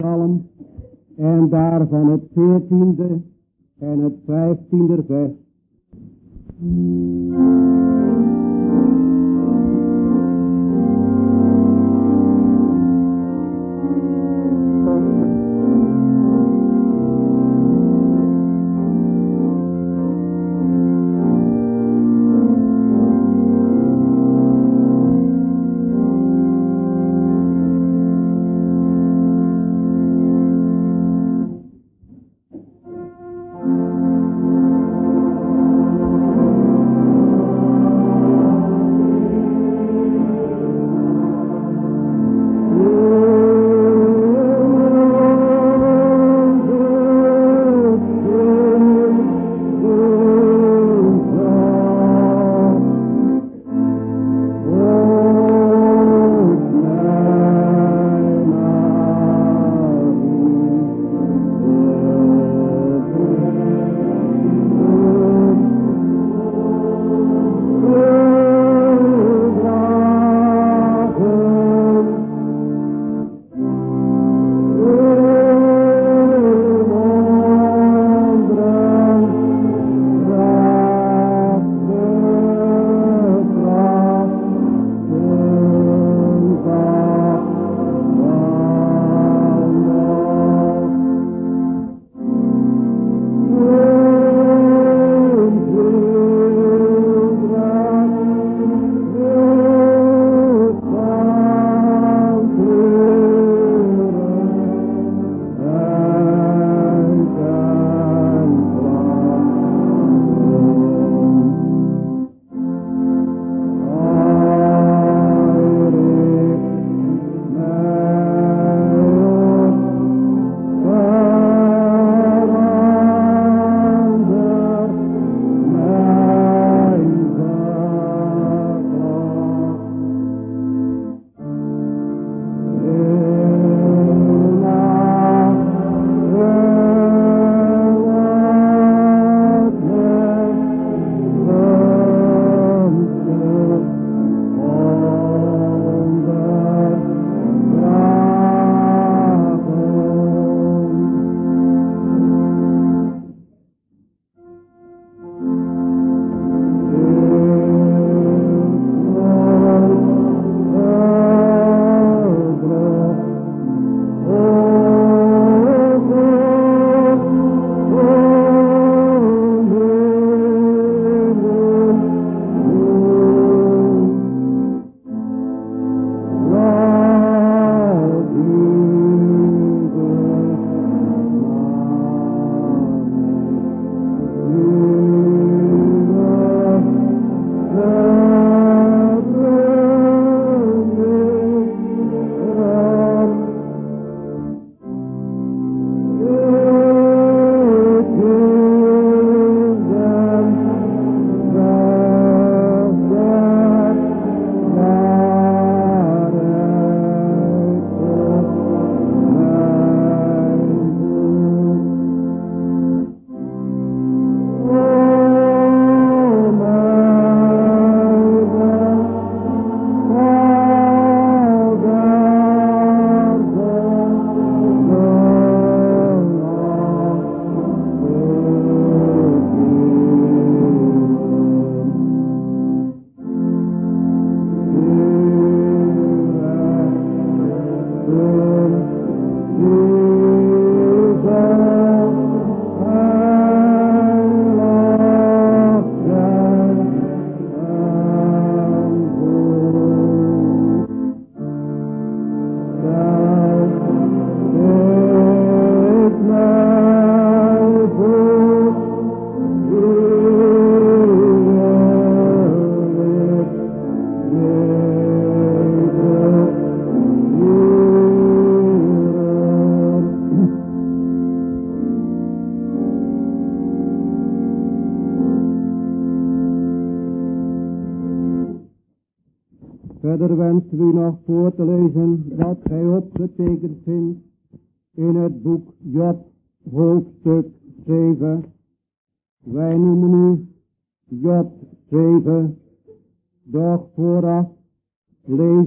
psalm en daarvan het veertiende en het vijftiende vers.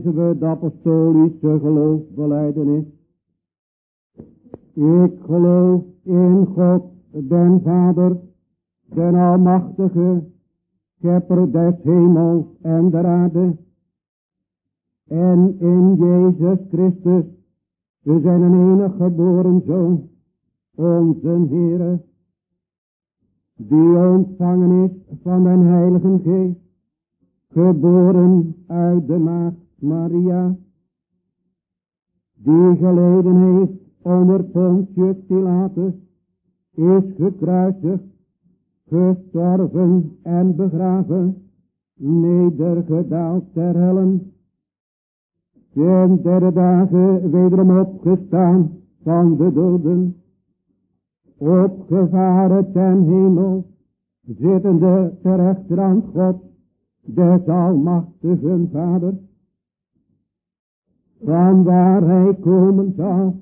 Lezen we de apostolische geloofsbeleidenis. Ik geloof in God, den Vader, den Almachtige, schepper des hemels en der aarde, en in Jezus Christus, we zijn een enig geboren Zoon, onze Heere, die ontvangen is van den Heilige Geest, geboren uit de maagd Maria, die geleden heeft onder Pontius Pilatus, is gekruisigd, gestorven en begraven, nedergedaald ter hellen, ten derde dagen wederom opgestaan van de doden, opgevaren ten hemel, zittende ter rechterhand God, des almachtigen Vader, van waar hij komen zal,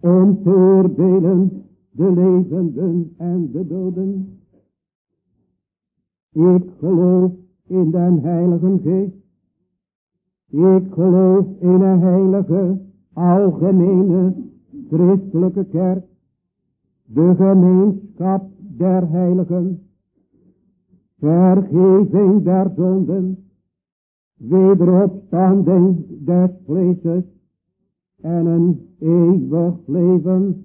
om te oordelen de levenden en de doden. Ik geloof in den Heilige Geest. Ik geloof in een heilige, algemene, christelijke kerk, de gemeenschap der heiligen, vergeving der zonden, wederopstanding des vleeses en een eeuwig leven.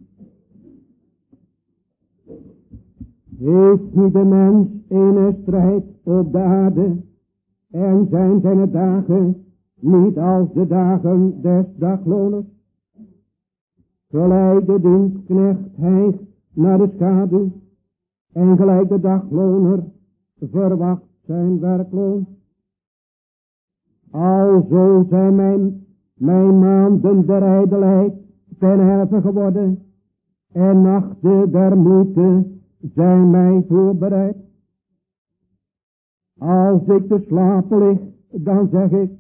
Heeft niet de mens een strijd op de aarde en zijn zijn dagen niet als de dagen des dagloners? Gelijk de dienstknecht hijgt naar de schaduw en gelijk de dagloner verwacht zijn werkloon. Alzo zijn mijn, mijn maanden der ijdelheid ten helft geworden en nachten der moeite zijn mij voorbereid. Als ik te slapen lig, dan zeg ik,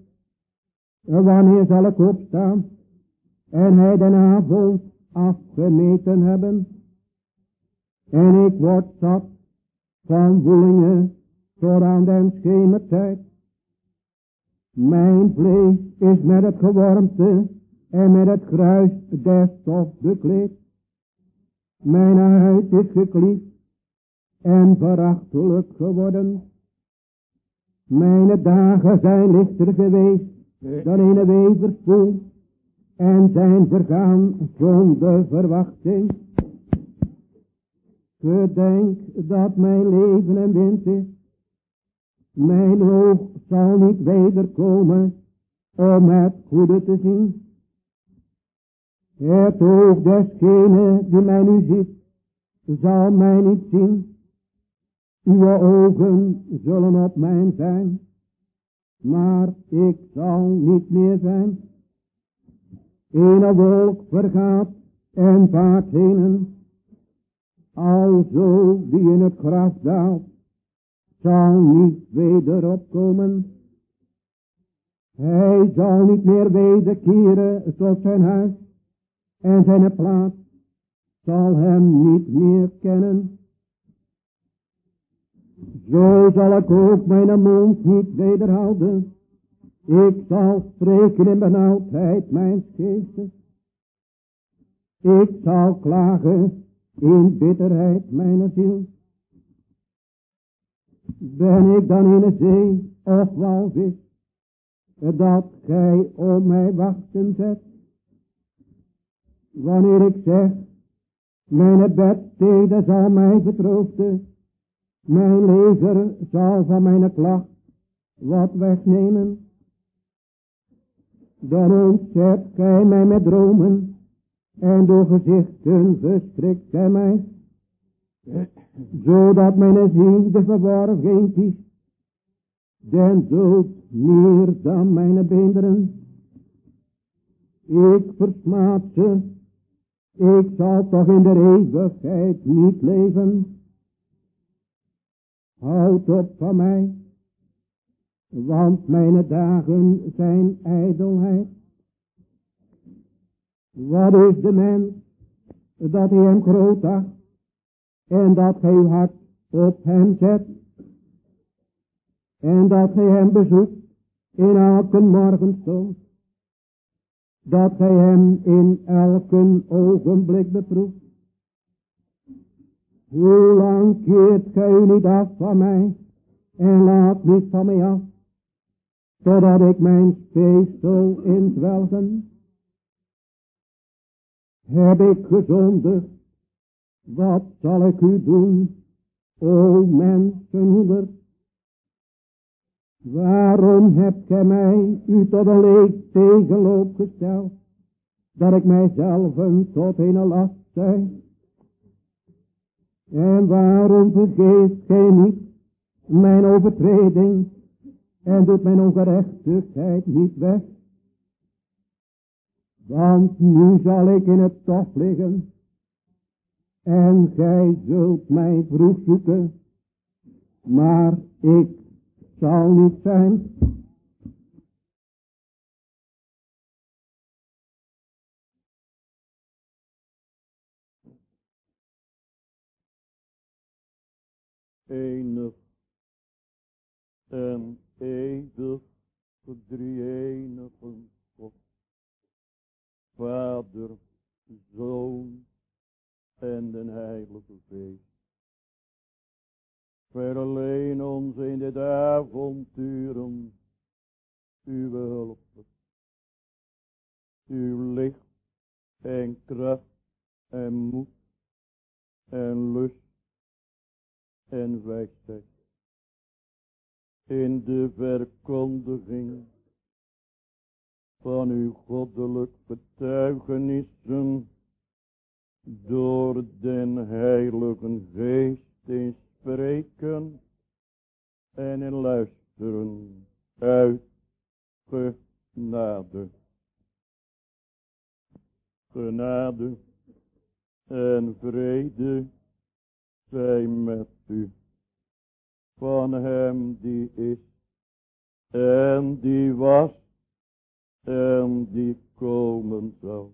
wanneer zal ik opstaan en hij de avond afgemeten hebben. En ik word zat van woelingen tot aan den schemertijd. Mijn vlees is met het gewormte en met het gruis des stof bekleed. Mijn huid is gekliefd en verachtelijk geworden. Mijn dagen zijn lichter geweest dan een weverspoel en zijn vergaan zonder verwachting. Gedenk dat mijn leven en wind is. Mijn oog zal niet wederkomen om het goede te zien. Het oog desgene die mij nu ziet, zal mij niet zien. Uw ogen zullen op mij zijn, maar ik zal niet meer zijn. Een wolk vergaat en vaart heen, alzo die in het graf daalt, zal niet weder opkomen. Hij zal niet meer wederkeren tot zijn huis en zijn plaats zal hem niet meer kennen. Zo zal ik ook mijn mond niet wederhouden. Ik zal spreken in benauwdheid mijn geestes. Ik zal klagen in bitterheid mijn ziel. Ben ik dan in een zee of walvis, dat gij om mij wachten zet? Wanneer ik zeg, mijn bedstede zal mij vertroosten, mijn lezer zal van mijn klacht wat wegnemen. Dan ontzet gij mij met dromen en door gezichten verstrikt gij mij, zodat mijn ziel de verworven is, den dood meer dan mijn beenderen. Ik versmaad ze, ik zal toch in de eeuwigheid niet leven. Houd op van mij, want mijn dagen zijn ijdelheid. Wat is de mens, dat hij hem groot en dat uw hart op hem zet, en dat gij hem bezoekt in elke morgenstond. dat gij hem in elke ogenblik beproeft. Hoe lang keert gij niet af van mij en laat niet van mij af, zodat ik mijn speeksel inzwelgen? Heb ik gezondigd, wat zal ik u doen, o mensenhoeder? Waarom hebt gij mij u tot een leeg tegenloop gesteld, dat ik mijzelf tot een last zijn? En waarom vergeeft gij niet mijn overtreding en doet mijn ongerechtigheid niet weg? Want nu zal ik in het tof liggen en gij zult mij vroeg zoeken, maar ik zal niet zijn. Enig en eeuwig verdrieënige God, Vader, Zoon en den Heilige Geest. Verleen ons in dit avonturen uw hulp, uw licht en kracht en moed en lust en wijsheid in de verkondiging van uw goddelijk betuigenissen door den Heilige Geest in spreken en in luisteren uit genade. Genade en vrede zijn met u van hem die is en die was en die komen zal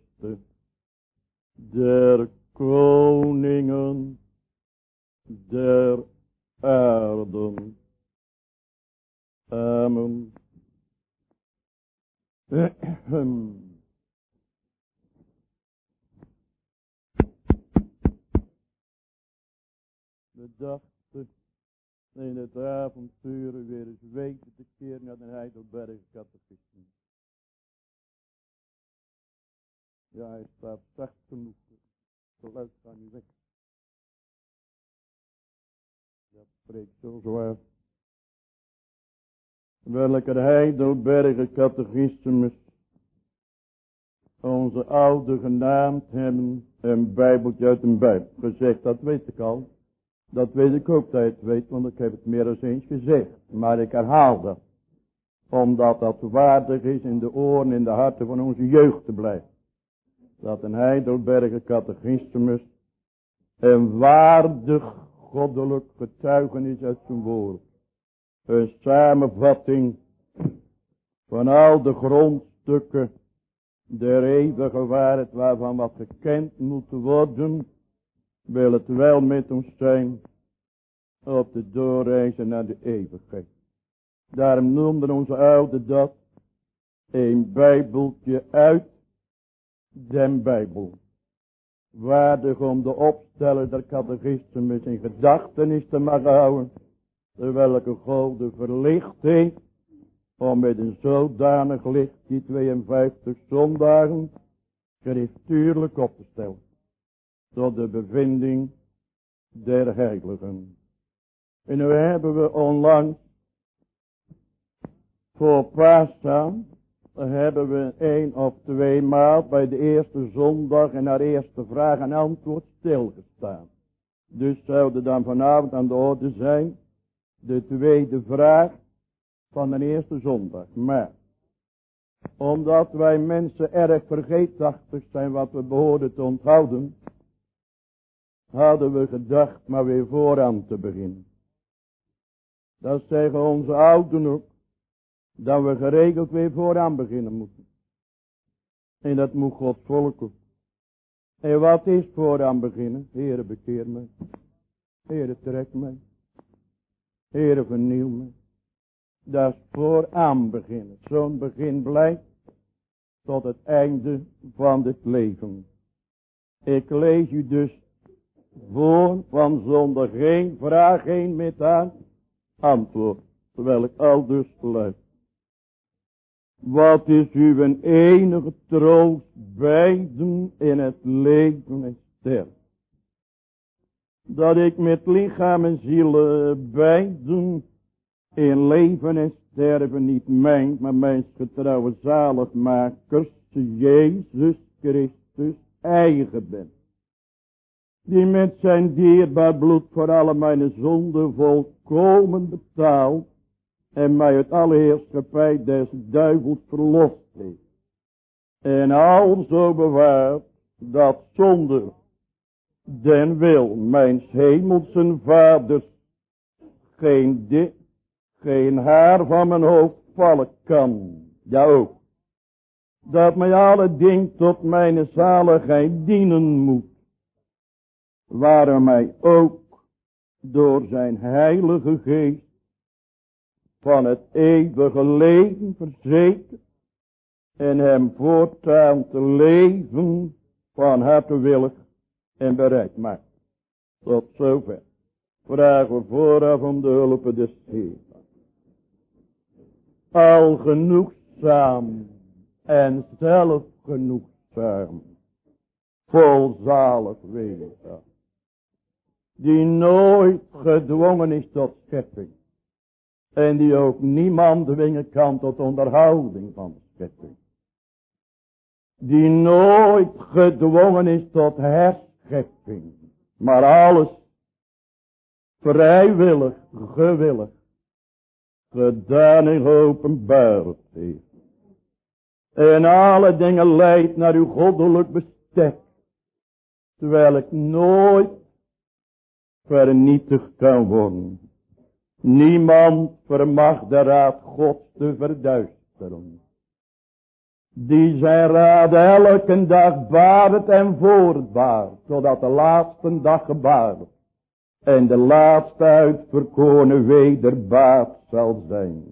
overste der koningen der aarden. Amen. We dachten in het avonturen weer eens weten te keren naar de Heidelberg catechisme. Ja, hij staat zacht genoeg. Geluid gaat niet weg. Dat spreekt zo zwaar. Welke de Heidelbergen catechismus onze oude genaamd hebben een bijbeltje uit een bijbel gezegd. Dat weet ik al. Dat weet ik ook dat je het weet, want ik heb het meer dan eens gezegd. Maar ik herhaal dat. Omdat dat waardig is in de oren en de harten van onze jeugd te blijven dat een Heidelberger catechismus een waardig goddelijk getuigenis uit zijn woord. Een samenvatting van al de grondstukken der eeuwige waarheid waarvan wat gekend moet worden, wil het wel met ons zijn op de doorreizen naar de eeuwigheid. Daarom noemden onze oude dat een bijbeltje uit den Bijbel. Waardig om de opsteller der catechismus in gedachtenis te mag houden. Welke God verlicht heeft. Om met een zodanig licht die 52 zondagen schriftuurlijk op te stellen. Tot de bevinding der heiligen. En nu hebben we onlangs voor Pascha hebben we één of twee maal bij de eerste zondag en haar eerste vraag en antwoord stilgestaan. Dus zouden dan vanavond aan de orde zijn de tweede vraag van de eerste zondag. Maar Omdat wij mensen erg vergeetachtig zijn wat we behoorden te onthouden. Hadden we gedacht maar weer vooraan te beginnen. Dat zeggen onze ouderen ook. Dat we geregeld weer vooraan beginnen moeten. En dat moet Gods volk. En wat is vooraan beginnen? Heere bekeer mij. Heere trek mij. Heere vernieuw mij. Dat is vooraan beginnen. Zo'n begin blijft tot het einde van dit leven. Ik lees u dus voor van zonder geen vraag, geen met aan antwoord. Terwijl ik al dus luister. Wat is uw enige troost beiden in het leven en sterven? Dat ik met lichaam en ziel beiden in leven en sterven niet mijn, maar mijn getrouwe zaligmakers, Jezus Christus, eigen ben. Die met zijn dierbaar bloed voor alle mijn zonden volkomen betaald en mij het alle heerschappij des duivels verlost heeft. En al zo bewaard dat zonder den wil mijn hemelse vaders geen, dit, geen haar van mijn hoofd vallen kan. Ja ook. Dat mij alle ding tot mijn zaligheid dienen moet. Waar mij ook door zijn heilige geest van het eeuwige leven verzekerd en hem voortaan te leven van harte willig en bereid maakt. Tot zover. Vragen we vooraf om de hulp des Heer. Al genoegzaam en zelfgenoegzaam. Volzalig wezen. Die nooit gedwongen is tot schepping en die ook niemand dwingen kan tot onderhouding van de schepping. Die nooit gedwongen is tot herschepping. Maar alles vrijwillig, gewillig, gedaan en openbaard heeft. En alle dingen leidt naar uw goddelijk bestek. Terwijl ik nooit vernietigd kan worden. Niemand vermag de raad Gods te verduisteren. Die zijn raad elke dag baart en voortbaart, zodat de laatste dag gebaard en de laatste uitverkorene wederbaat zal zijn.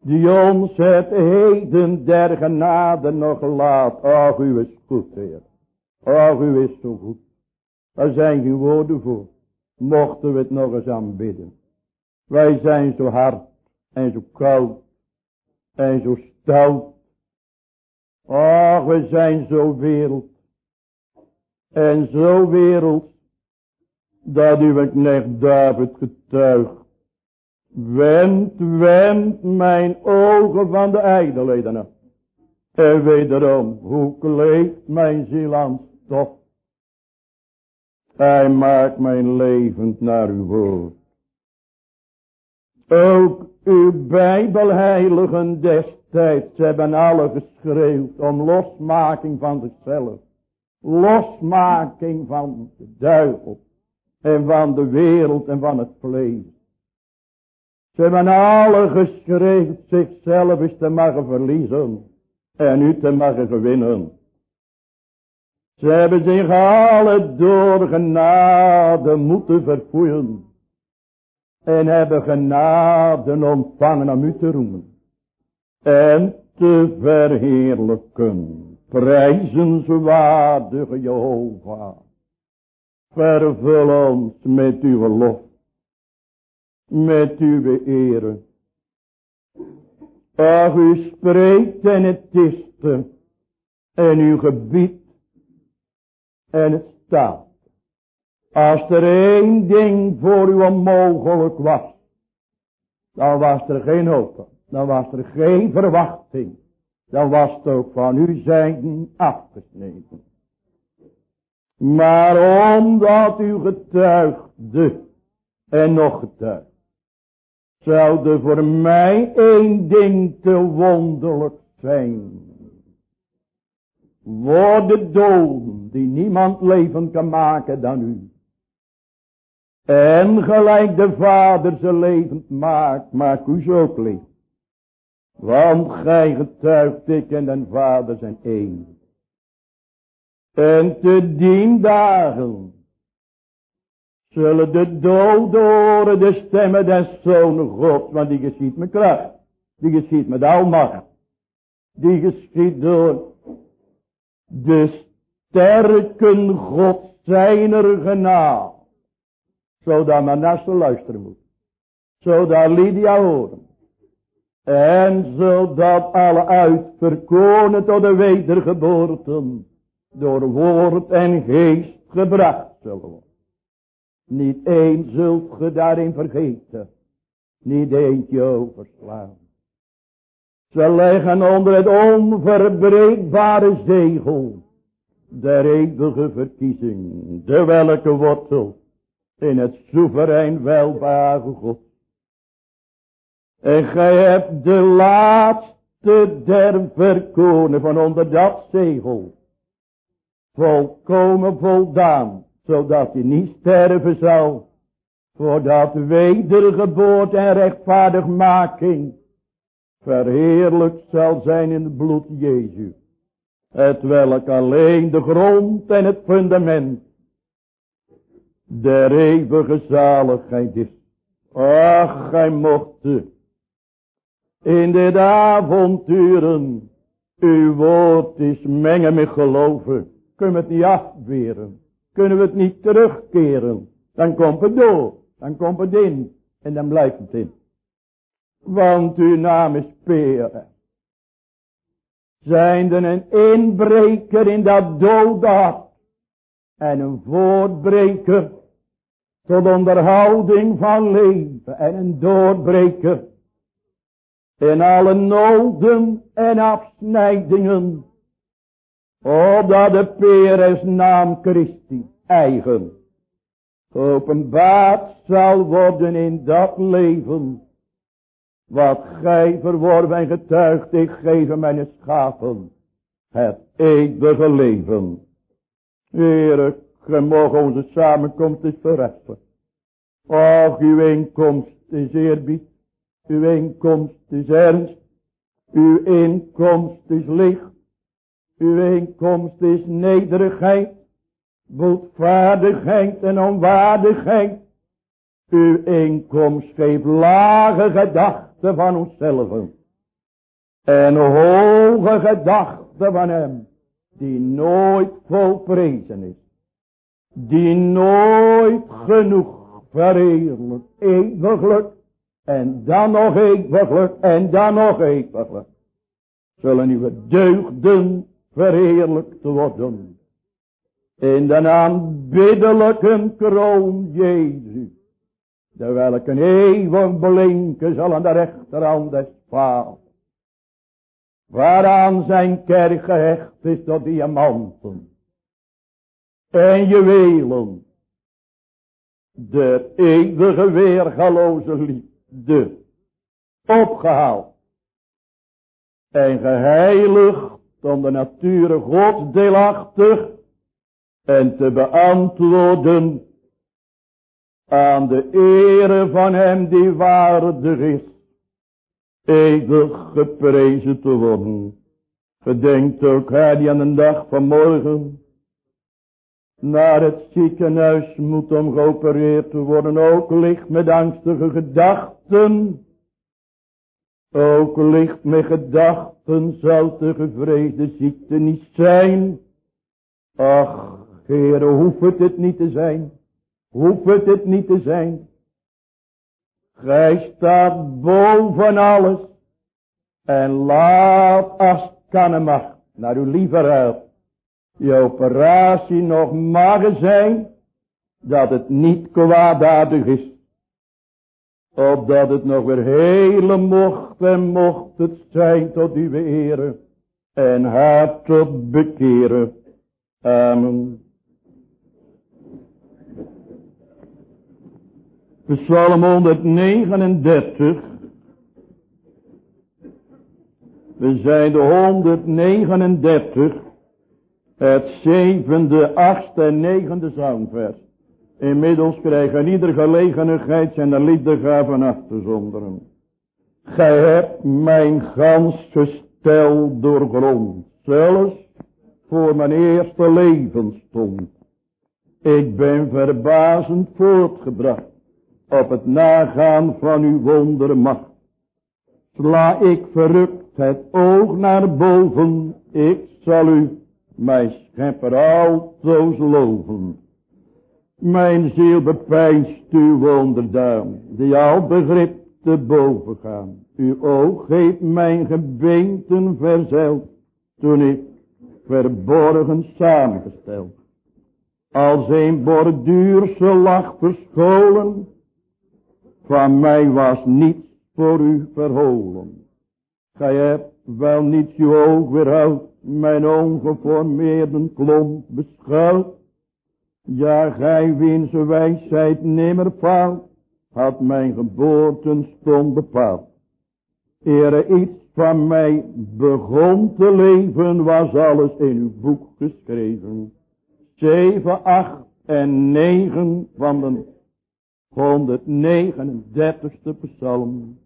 Die ons het heden der genade nog laat. Ach, u is goed, Heer. Ach, u is zo goed. Daar zijn geen woorden voor mochten we het nog eens aanbidden. Wij zijn zo hard en zo koud en zo stout. Ach, we zijn zo wereld en zo wereld dat uw knecht David getuigt. Wend, wend mijn ogen van de af. En wederom, hoe kleeft mijn ziel aan. Hij maakt mijn levend naar uw woord. Ook uw bijbelheiligen destijds hebben alle geschreeuwd om losmaking van zichzelf. Losmaking van de duivel. En van de wereld en van het vlees. Ze hebben alle geschreeuwd zichzelf te mogen verliezen. En u te mogen winnen. Ze hebben zich alle door genade moeten verfoeien. En hebben genade ontvangen om u te roemen. En te verheerlijken. Prijzenswaardige Jehovah. Vervul ons met uw lof. Met uw ere. Ach, u spreekt en het is En uw gebied en het staat. Als er één ding voor u onmogelijk was. Dan was er geen hoop. Dan was er geen verwachting. Dan was het ook van u zijn afgesneden. Maar omdat u getuigde. En nog getuigd. zou voor mij één ding te wonderlijk zijn. Worden doden die niemand leven kan maken dan u. En gelijk de vader ze levend maakt, maak u zo ook. Want gij getuigt ik en den vader zijn één. En te dien dagen zullen de doden horen de stemmen des zonen God, want die geschiet met kracht, die geschiet met almacht, die geschiet door de sterken God zijner genade, zodat ze luisteren moet, zodat Lydia horen, en zodat alle uitverkoren tot de wedergeboorten door woord en geest gebracht zullen worden. Niet één zult ge daarin vergeten. Niet eentje overslaan. Ze leggen onder het onverbreekbare zegel der eeuwige verkiezing, de welke wortel in het soeverein welbehagen God. En gij hebt de laatste der verkonen van onder dat zegel volkomen voldaan zodat hij niet sterven zal, voordat wedergeboorte en rechtvaardigmaking verheerlijkt zal zijn in het bloed Jezus. Het welk alleen de grond en het fundament der eeuwige zaligheid is. Ach, gij mocht in dit avonturen uw woord is mengen met geloven. Kun het niet afweren kunnen we het niet terugkeren. Dan komt het door. Dan komt het in. En dan blijft het in. Want uw naam is Peren. Zijnde een inbreker in dat dode En een voortbreker tot onderhouding van leven. En een doorbreker in alle noden en afsnijdingen Opdat de Peres naam Christi eigen geopenbaard zal worden in dat leven. Wat gij verworven en getuigd, ik geef mijn schapen. Het eeuwige leven. Heere, mogen onze samenkomst is verrechten. Och, uw inkomst is eerbied. Uw inkomst is ernst. Uw inkomst is licht. Uw inkomst is nederigheid, boetvaardigheid en onwaardigheid. Uw inkomst geeft lage gedachten van onszelf. En hoge gedachten van hem, die nooit volprezen is. Die nooit genoeg vereerlijk, eeuwiglijk, en dan nog eeuwiglijk, en dan nog eeuwiglijk. Zullen uw deugden verheerlijkt worden. In de aanbiddelijke kroon Jezus. De welke eeuwig blinken zal aan de rechterhand des vaders. Waaraan zijn kerk gehecht is tot diamanten. En juwelen. De eeuwige weergaloze liefde. Opgehaald. En geheiligd om de nature gods deelachtig en te beantwoorden aan de ere van hem die waardig is, eeuwig geprezen te worden. Gedenkt ook hij die aan de dag van morgen naar het ziekenhuis moet om geopereerd te worden, ook ligt met angstige gedachten ook licht met gedachten zal de gevreesde ziekte niet zijn. Ach, Heere, hoeft het niet te zijn. Hoeft het het niet te zijn. Gij staat boven alles. En laat als kan mag naar uw lieve ruil. Je operatie nog mag zijn. Dat het niet kwaadaardig is opdat het nog weer hele mocht en mocht het zijn tot uw ere en haar tot bekeren. Amen. Psalm 139. We zijn de 139. Het zevende, achtste en negende zangvers. Inmiddels krijgen ieder gelegenheid zijn liefdegaven af te zonderen. Gij hebt mijn gans gestel doorgrond. Zelfs voor mijn eerste leven stond. Ik ben verbazend voortgebracht op het nagaan van uw wondermacht. Sla ik verrukt het oog naar boven, ik zal u, mijn schepper, altoos loven. Mijn ziel bepijnst uw wonderdaam, die al begrip te boven gaan. Uw oog heeft mijn gebeenten verzeld, toen ik verborgen samengesteld. Als een borduurse lach verscholen, van mij was niets voor u verholen. Gij hebt wel niet uw oog weerhoudt, mijn ongeformeerde klomp beschouwd. Ja, gij wiens wijsheid nimmer faalt, had mijn geboortenstond bepaald. Ere iets van mij begon te leven, was alles in uw boek geschreven. 7, 8 en 9 van de 139ste psalm.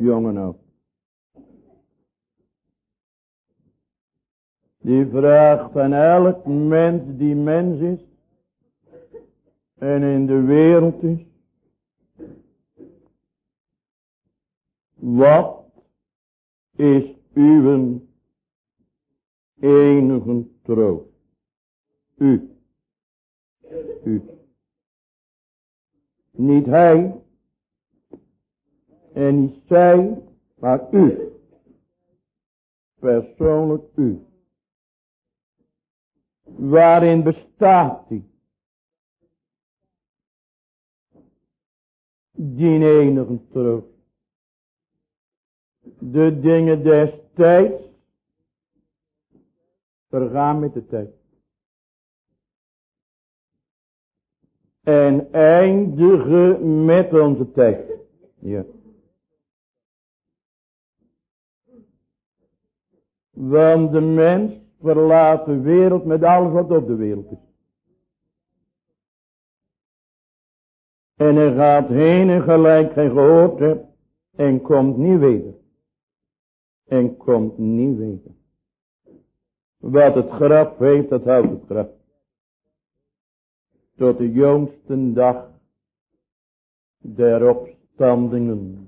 Jongen op. Die vraagt aan elk mens die mens is. En in de wereld is. Wat is uw enige troost? U. U. Niet hij. En niet zij. Maar u. Persoonlijk u. Waarin bestaat die? Die enige troost. De dingen des tijds vergaan met de tijd. En eindigen met onze tijd. Ja. Want de mens verlaat de wereld met alles wat op de wereld is. En hij gaat heen en gelijk geen gehoord. En komt niet weder. En komt niet weder. Wat het graf heeft, dat houdt het graf. Tot de jongste dag der opstandingen.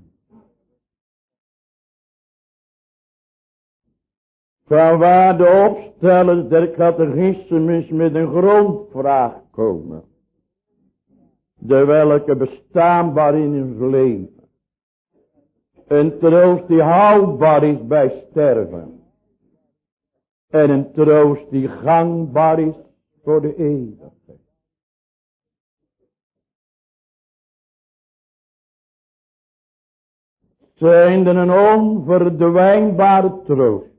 Van waar de opstellers der catechismus met een grondvraag komen. De welke bestaanbaar in ons leven. Een troost die houdbaar is bij sterven. En een troost die gangbaar is voor de eeuwigheid. Zijn er een onverdwijnbare troost.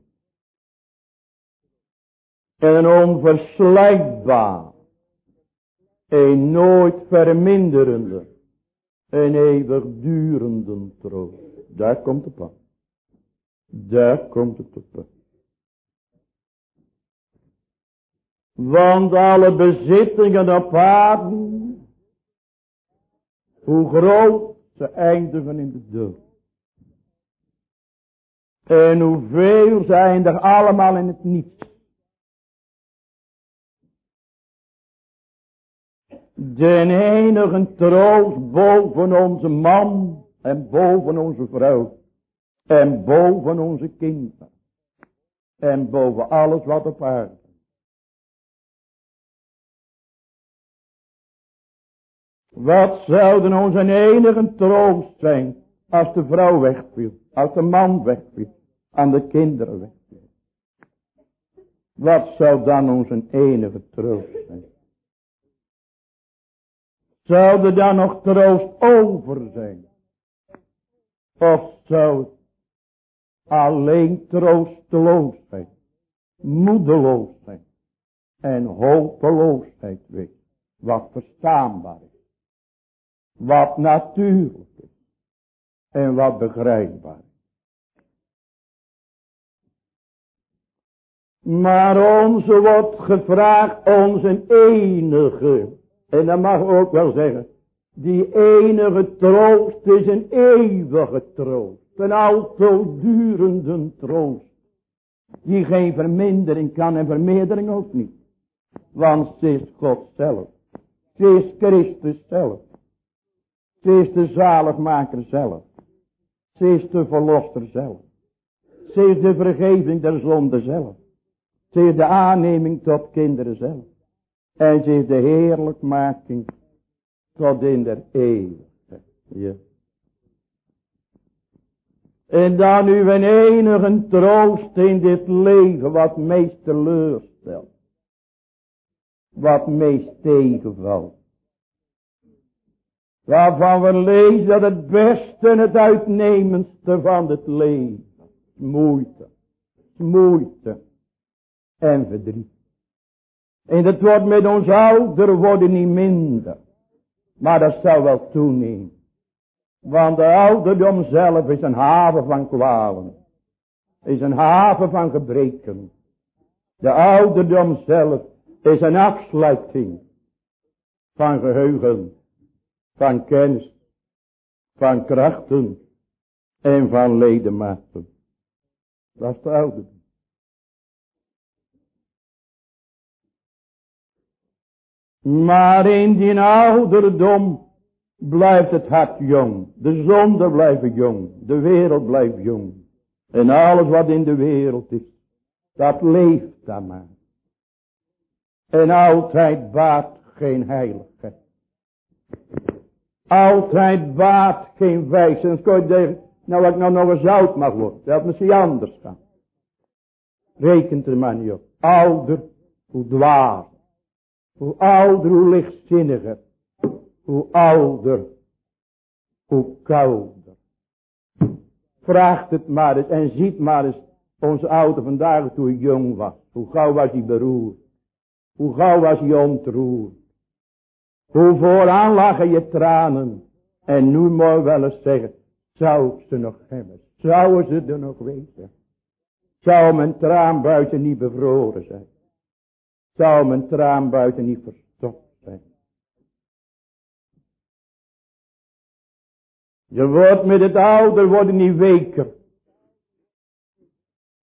En onverslijkbaar. Een nooit verminderende. Een eeuwigdurende troost. Daar komt het op. Daar komt het op. Want alle bezittingen op aarde, hoe groot ze eindigen in de dood. En hoeveel ze eindigen allemaal in het niets. De enige troost boven onze man en boven onze vrouw. En boven onze kinderen. En boven alles wat op aarde. Wat zouden onze enige troost zijn als de vrouw wegviel, als de man wegviel, aan de kinderen wegviel. Wat zou dan onze enige troost zijn? Zou er dan nog troost over zijn? Of zou het alleen troosteloos zijn, moedeloos zijn en hopeloosheid wees, wat verstaanbaar is, wat natuurlijk is en wat begrijpbaar is. Maar onze wordt gevraagd onze enige, en dat mag ook wel zeggen, die enige troost is een eeuwige troost. Een alto durende troost. Die geen vermindering kan en vermeerdering ook niet. Want ze is God zelf. Ze is Christus zelf. Ze is de zaligmaker zelf. Ze is de verlosser zelf. Ze is de vergeving der zonde zelf. Ze is de aanneming tot kinderen zelf. En is de heerlijkmaking tot in der eeuwigheid. En dan een enige troost in dit leven wat meest teleurstelt. Wat meest tegenvalt. Waarvan we lezen dat het beste en het uitnemendste van het leven. Moeite. Moeite. En verdriet. En dat wordt met ons ouder worden niet minder. Maar dat zal wel toenemen. Want de ouderdom zelf is een haven van kwalen. Is een haven van gebreken. De ouderdom zelf is een afsluiting. van geheugen, van kennis, van krachten en van ledematen. Dat is de ouderdom. Maar in die ouderdom blijft het hart jong. De zonde blijft jong. De wereld blijft jong. En alles wat in de wereld is, dat leeft dan maar. En altijd baat geen heiligheid. Altijd baat geen wijs. En dan je zeggen, nou ik nou nog een zout mag worden. Dat misschien anders gaan. Rekent er maar niet op. Ouder, hoe dwaar. Hoe ouder, hoe lichtzinniger. Hoe ouder, hoe kouder. Vraagt het maar eens en ziet maar eens onze oude vandaag toen hij jong was. Hoe gauw was hij beroerd. Hoe gauw was hij ontroerd. Hoe vooraan lagen je tranen. En nu moet wel eens zeggen. Zou ze nog hebben? Zouden ze er nog weten? Zou mijn traanbuiten niet bevroren zijn? Zou mijn traanbuiten niet verstopt zijn? Je wordt met het ouder worden niet weker.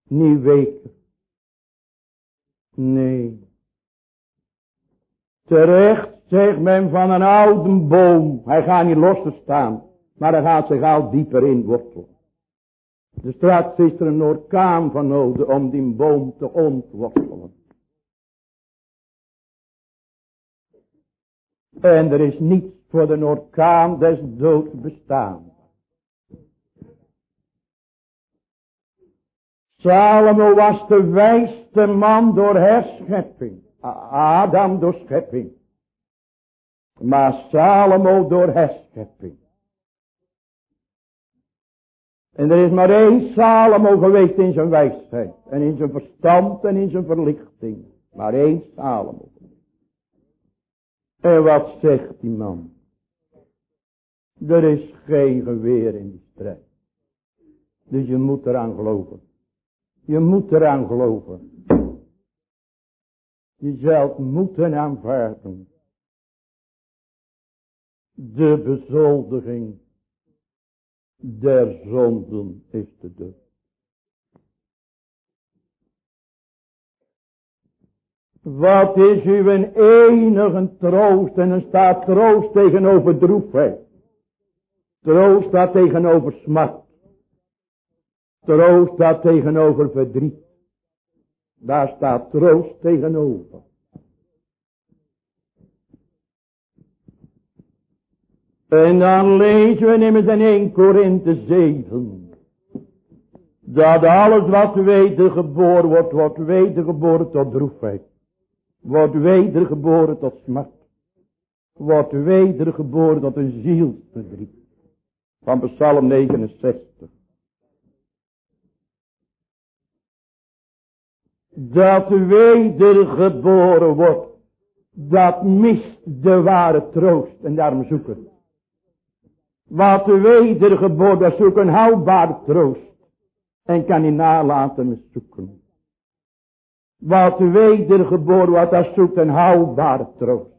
Niet weker. Nee. Terecht zegt men van een oude boom. Hij gaat niet los te staan. Maar hij gaat zich al dieper in wortelen. Dus straks is er een orkaan van nodig om die boom te ontwortelen. En er is niets voor de orkaan des doods bestaan. Salomo was de wijste man door herschepping. Adam door schepping. Maar Salomo door herschepping. En er is maar één Salomo geweest in zijn wijsheid. En in zijn verstand en in zijn verlichting. Maar één Salomo. En wat zegt die man? Er is geen geweer in die strijd. Dus je moet eraan geloven. Je moet eraan geloven. Je moeten aanvaarden. De bezoldiging der zonden is de dood. Wat is uw enige troost? En er staat troost tegenover droefheid. Troost staat tegenover smart. Troost staat tegenover verdriet. Daar staat troost tegenover. En dan lezen we immers in 1 Korinthe 7. Dat alles wat wedergeboren wordt, wordt wedergeboren tot droefheid. Wordt wedergeboren tot smart. Wordt wedergeboren tot een zielsverdriet. Van Psalm 69. Dat wedergeboren wordt. Dat mist de ware troost. En daarom zoeken. Wat wedergeboren, dat zoekt een houdbare troost. En kan niet nalaten zoeken. Wat wedergeboren wordt, dat zoekt een houdbare troost.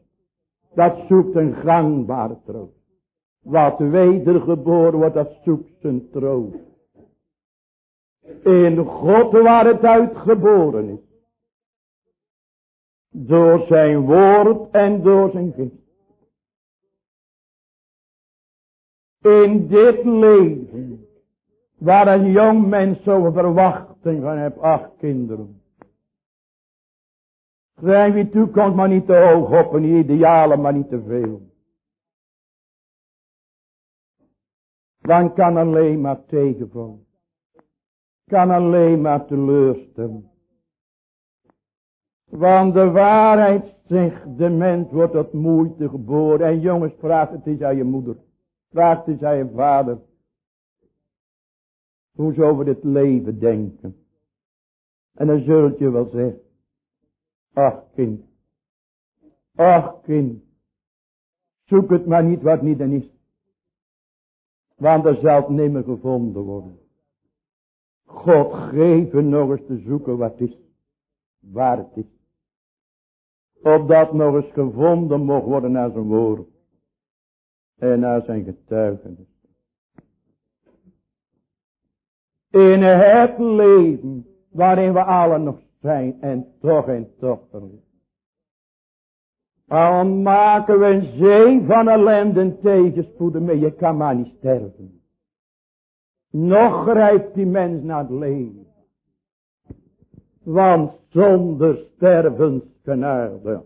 Dat zoekt een gangbare troost. Wat wedergeboren wordt, dat zoekt zijn troost. In God waar het uitgeboren is. Door zijn woord en door zijn geest. In dit leven. Waar een jong mens zo verwachting van heeft. Ach kinderen. Zijn wie toekomst maar niet te hoog op en idealen maar niet te veel. Dan kan alleen maar tegenvallen. Kan alleen maar teleurstellen. Want de waarheid zegt, de mens wordt tot moeite geboren. En jongens, vraag het eens aan je moeder. Vraag het eens aan je vader. Hoe ze over dit leven denken. En dan zult je wel zeggen. Ach kind. Ach kind. Zoek het maar niet wat niet en is. Want er zal nimmer gevonden worden. God geven nog eens te zoeken wat is. Waar het is. Opdat nog eens gevonden mocht worden naar zijn woord. En naar zijn getuigenis. In het leven waarin we allen nog zijn en toch en toch. Al maken we een zee van ellende en tegenspoeden mee, je kan maar niet sterven. Nog grijpt die mens naar het leven. Want zonder stervensgenade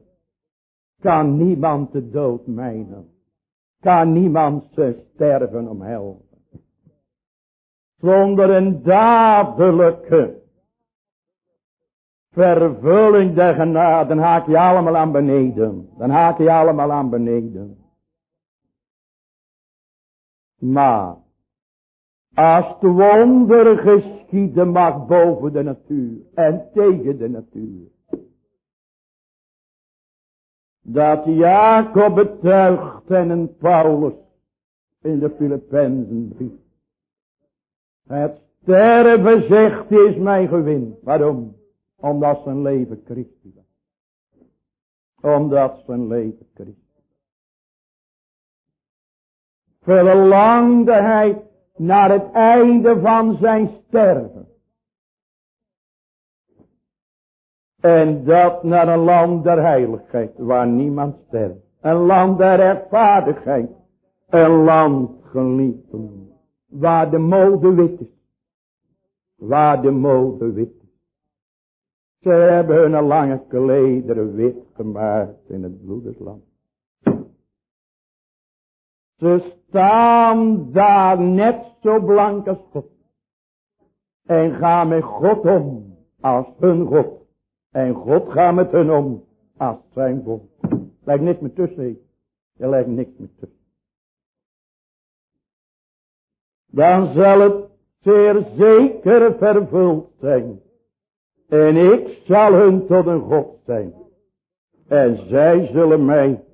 kan niemand de dood mijnen. Kan niemand ze sterven omhelzen. Zonder een dadelijke vervulling der genade, dan haak je allemaal aan beneden. Dan haak je allemaal aan beneden. Maar, als het wonder geschieden mag boven de natuur en tegen de natuur. Dat Jacob betuigt en een Paulus in de Filippenzenbrief. Het sterven zegt is mijn gewin. Waarom? Omdat zijn leven Christus was. Omdat zijn leven Christus Verlangde hij naar het einde van zijn sterven. En dat naar een land der heiligheid, waar niemand sterft. Een land der rechtvaardigheid. Een land geliefden, waar de mode wit is. Waar de mode wit. Ze hebben hun lange klederen wit gemaakt in het bloedersland. Ze staan daar net zo blank als God. En gaan met God om als hun God. En God gaat met hun om als zijn God. Lijkt niks meer tussen. Er lijkt niks meer tussen. Dan zal het zeer zeker vervuld zijn. En ik zal hun tot een God zijn. En zij zullen mij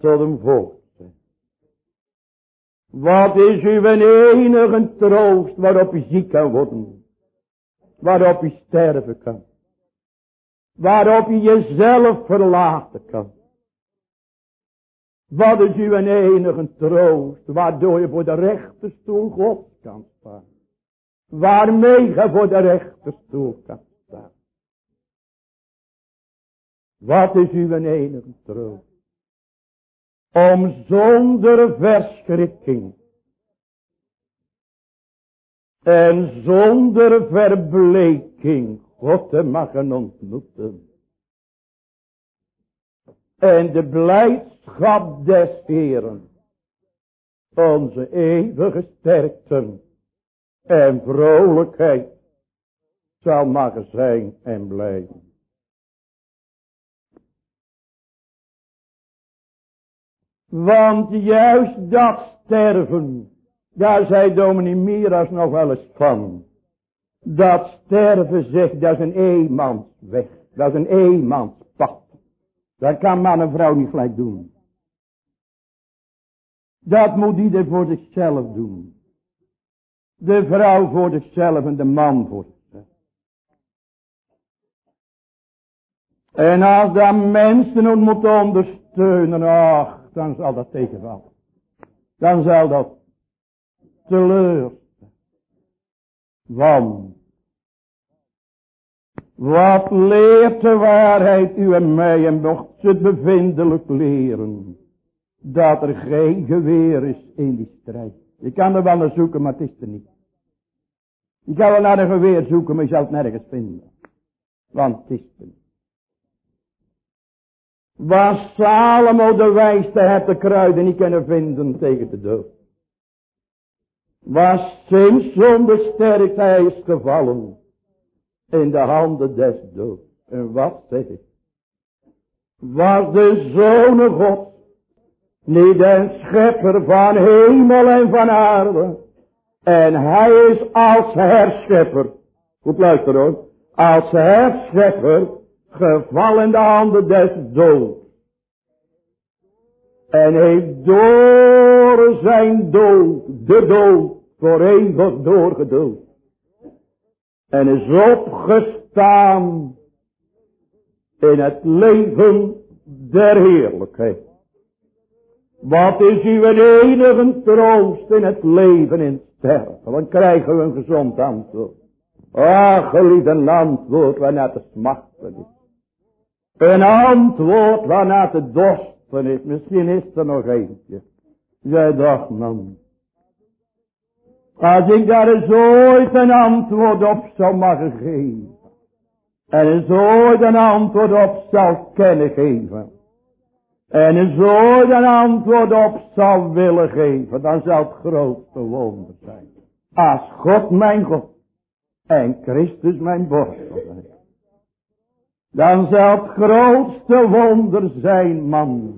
tot een volk zijn. Wat is uw enige troost waarop u ziek kan worden. Waarop u sterven kan. Waarop je jezelf verlaten kan. Wat is uw enige troost waardoor je voor de rechterstoel God kan staan. Waarmee je voor de rechterstoel kan staan. Wat is uw enige troost? Om zonder verschrikking en zonder verbleking God te mogen ontmoeten. En de blijdschap des Heeren, onze eeuwige sterkte en vrolijkheid zal mogen zijn en blijven. Want juist dat sterven, daar zei dominee Miras nog wel eens van. Dat sterven zegt, dat is een eenmansweg. Dat is een eenmanspad. Dat kan man en vrouw niet gelijk doen. Dat moet ieder voor zichzelf doen. De vrouw voor zichzelf en de man voor zichzelf. En als dan mensen ons moeten ondersteunen, ach, dan zal dat tegenvallen. Dan zal dat teleur. Want, wat leert de waarheid u en mij en mocht het bevindelijk leren, dat er geen geweer is in die strijd. Je kan er wel naar zoeken, maar het is er niet. Je kan wel naar een geweer zoeken, maar je zal het nergens vinden. Want het is er niet. Waar Salomo de wijste het de kruiden niet kunnen vinden tegen de dood. Waar Simpson de sterkte is gevallen. In de handen des dood. En wat zeg ik? Was de Zoon God niet een schepper van hemel en van aarde. En hij is als herschepper. Goed luisteren hoor. Als herschepper gevallen de handen des dood. En heeft door zijn dood, de dood, voor eeuwig doorgedood. En is opgestaan in het leven der heerlijkheid. Wat is uw enige troost in het leven in sterven? Dan krijgen we een gezond antwoord. Ach, geliefde, een antwoord waarna te smachten is. Een antwoord waarna te dorsten is. Misschien is er nog eentje. Zij dacht, man. Als ik daar eens ooit een antwoord op zou mogen geven. En eens ooit een antwoord op zou kennen geven. En eens ooit een antwoord op zou willen geven. Dan zou het grootste wonder zijn. Als God mijn God. En Christus mijn borstel zijn. Dan zal het grootste wonder zijn, man.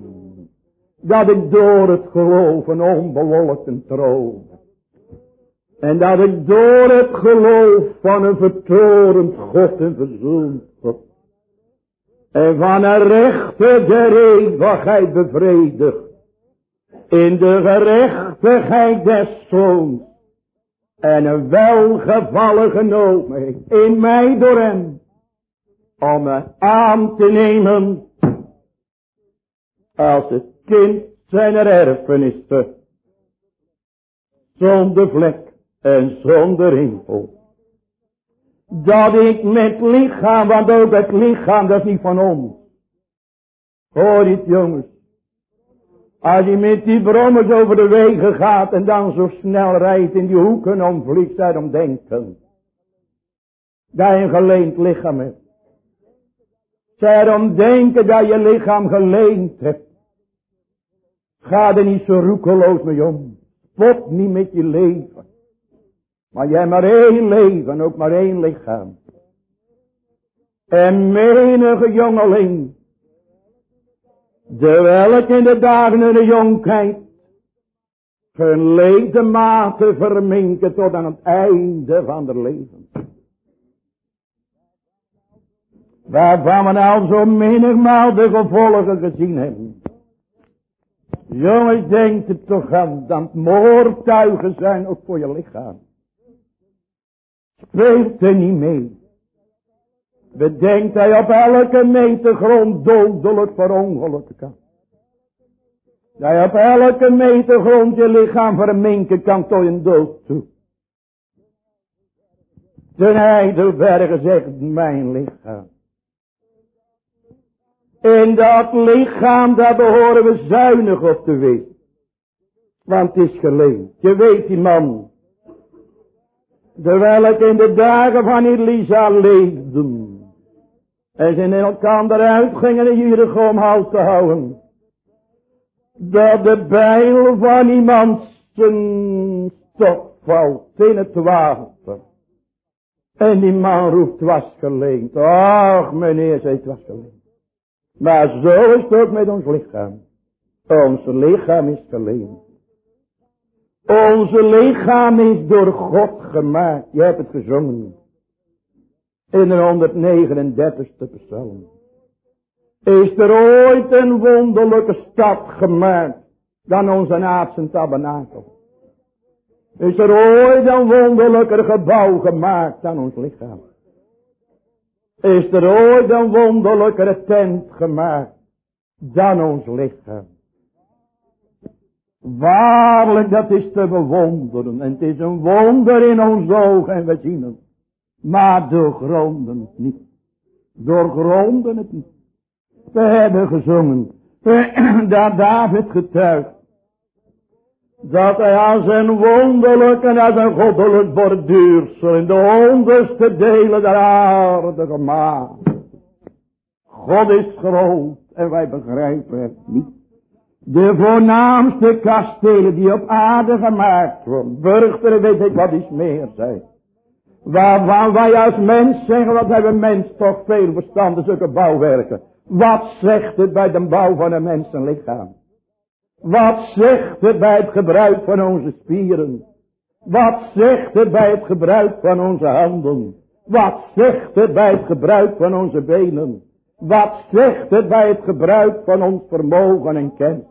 Dat ik door het geloof een troon. En dat ik door het geloof van een vertorend God en verzoend God. En van een rechte eeuwigheid bevredigd. In de gerechtigheid des zoons. En een welgevallen genomen in mij door hem. Om me aan te nemen. Als het kind zijn erfenissen. Zonder vlek en zonder rimpel. Dat ik met lichaam, want ook het lichaam dat is niet van ons. Hoor dit jongens. Als je met die brommers over de wegen gaat en dan zo snel rijdt in die hoeken omvliegt, daarom denken. Dat je een geleend lichaam hebt. Zij denken dat je lichaam geleend hebt. Ga er niet zo roekeloos mee om. Spot niet met je leven. Maar jij maar één leven, ook maar één lichaam. En menige jongeling, de welk in de dagen in de jonkheid, hun ledematen verminken tot aan het einde van de leven. Waarvan we al zo menigmaal de gevolgen gezien hebben. Jongens, denk het toch aan dat moordtuigen zijn ook voor je lichaam. Speelt er niet mee. Bedenkt hij op elke meter grond dodelijk verongelukken kan. Dat hij op elke meter grond je lichaam verminken kan tot een dood toe. Ten Heidelbergen zegt mijn lichaam. In dat lichaam, daar behoren we zuinig op te wezen. Want het is geleend. Je weet die man. Terwijl ik in de dagen van Elisa leefde. En ze in elkaar eruit gingen en Jericho om hout te houden. Dat de bijl van iemand zijn stok valt in het water. En die man roept, was geleend. Ach meneer, zei het was geleend. Maar zo is het ook met ons lichaam. Ons lichaam is geleend. Onze lichaam is door God gemaakt. Je hebt het gezongen. In de 139ste persoon. Is er ooit een wonderlijke stad gemaakt dan onze aardse tabernakel? Is er ooit een wonderlijker gebouw gemaakt dan ons lichaam? Is er ooit een wonderlijkere tent gemaakt dan ons lichaam? Waarlijk, dat is te bewonderen. En het is een wonder in ons ogen en we zien het. Maar doorgronden het niet. Doorgronden het niet. We hebben gezongen. Dat David getuigt. Dat hij als een wonderlijk en als een goddelijk borduursel in de onderste delen der aarde gemaakt. God is groot en wij begrijpen het niet. De voornaamste kastelen die op aarde gemaakt worden. Burgeren weet ik wat iets meer zijn. Waarvan wij als mens zeggen, wat hebben mens toch veel verstand, zulke bouwwerken. Wat zegt het bij de bouw van een mensenlichaam? Wat zegt het bij het gebruik van onze spieren? Wat zegt het bij het gebruik van onze handen? Wat zegt het bij het gebruik van onze benen? Wat zegt het bij het gebruik van ons vermogen en kennis?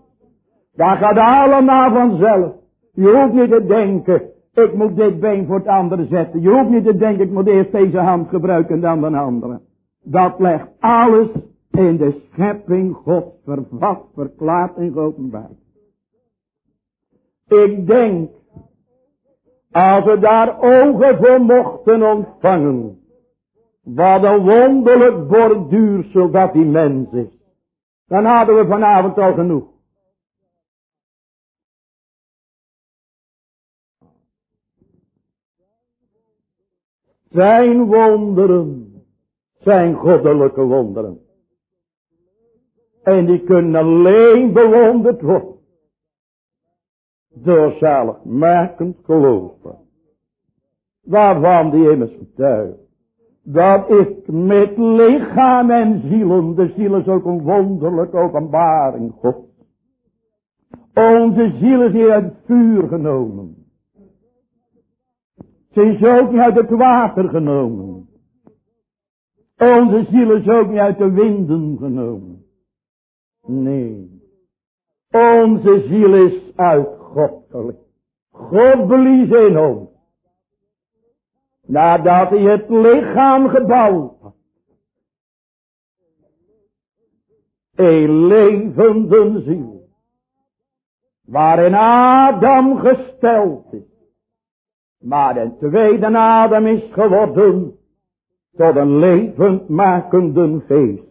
Dat gaat allemaal vanzelf. Je hoeft niet te denken, ik moet dit been voor het andere zetten. Je hoeft niet te denken, ik moet eerst deze hand gebruiken en dan de andere. Dat legt alles in de schepping God vervat, verklaart en geopenbaard. Ik denk, als we daar ogen voor mochten ontvangen, wat een wonderlijk borduursel dat die mens is, dan hadden we vanavond al genoeg. Zijn wonderen zijn goddelijke wonderen. En die kunnen alleen bewonderd worden. Door zaligmakend geloven. Waarvan die immers vertuigt. Dat ik met lichaam en zielen, de ziel is ook een wonderlijke openbaring God. Onze ziel is het vuur genomen. Ze is ook niet uit het water genomen. Onze ziel is ook niet uit de winden genomen. Nee. Onze ziel is uit God gelicht. God blies in ons. Nadat hij het lichaam gebouwd had. Een levende ziel. Waarin Adam gesteld is. Maar een tweede Adam is geworden. Tot een levendmakende geest.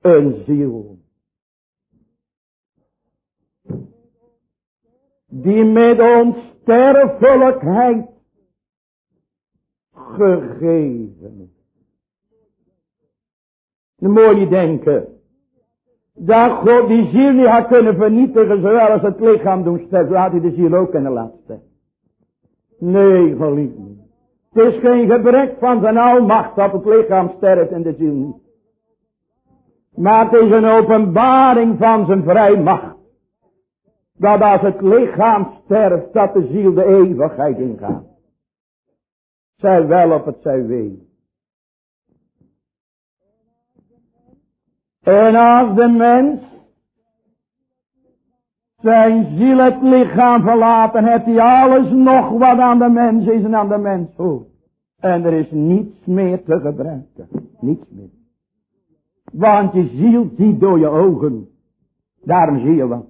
Een ziel. Die met onsterfelijkheid gegeven. Dan moet je denken. Dat God die ziel niet had kunnen vernietigen zowel als het lichaam doen sterven. Laat hij de ziel ook kunnen laten sterven. Nee, geliefde. Het is geen gebrek van zijn almacht dat het lichaam sterft en de ziel niet. Maar het is een openbaring van zijn vrijmacht. Dat als het lichaam sterft, dat de ziel de eeuwigheid ingaat. Zij wel of het zij wee. En als de mens zijn ziel het lichaam verlaten, heeft hij alles nog wat aan de mens is en aan de mens hoort. En er is niets meer te gebruiken. Niets meer. Want je ziel ziet door je ogen. Daarom zie je wat.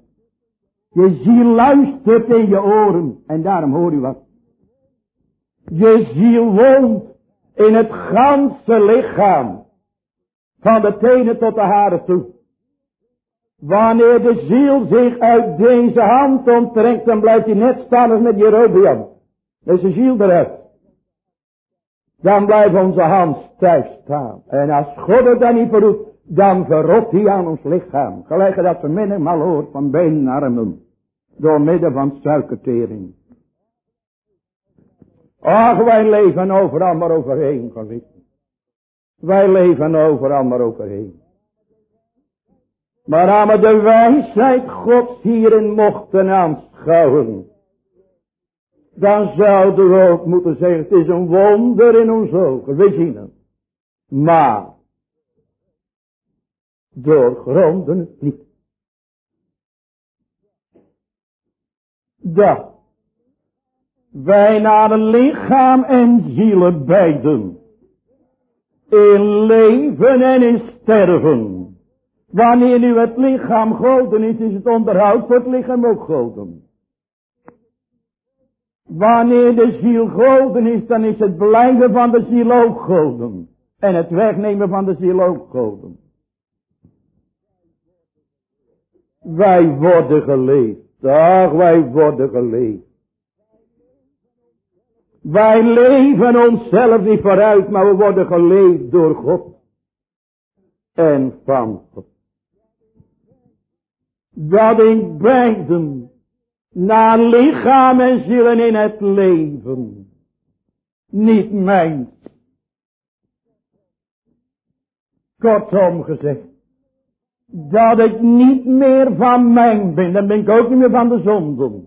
Je ziel luistert in je oren. En daarom hoor je wat. Je ziel woont in het ganse lichaam. Van de tenen tot de haren toe. Wanneer de ziel zich uit deze hand onttrekt, dan blijft hij net staan als met Jerobeam. Dan is de ziel eruit. Dan blijft onze hand stijf staan. En als God het dan niet verroept, dan verrot hij aan ons lichaam. Gelijk dat ze minimaal hoort van benen naar armen. Door midden van suikertering. Ach, wij leven overal maar overheen, geliefd. Wij leven overal maar overheen. Maar aan de wijsheid Gods hierin mochten aanschouwen. Dan zouden we ook moeten zeggen, het is een wonder in ons ogen. We zien het. Maar, doorgronden het niet. Dat wij naar een lichaam en zielen beiden in leven en in sterven. Wanneer nu het lichaam golden is, is het onderhoud voor het lichaam ook golden. Wanneer de ziel golden is, dan is het blijven van de ziel ook golden. En het wegnemen van de ziel ook golden. Wij worden geleefd. Ach, wij worden geleefd. Wij leven onszelf niet vooruit, maar we worden geleefd door God. En van God. Dat in beiden, naar lichaam en zielen in het leven, niet mijn. Kortom gezegd, dat ik niet meer van mijn ben, dan ben ik ook niet meer van de zonde.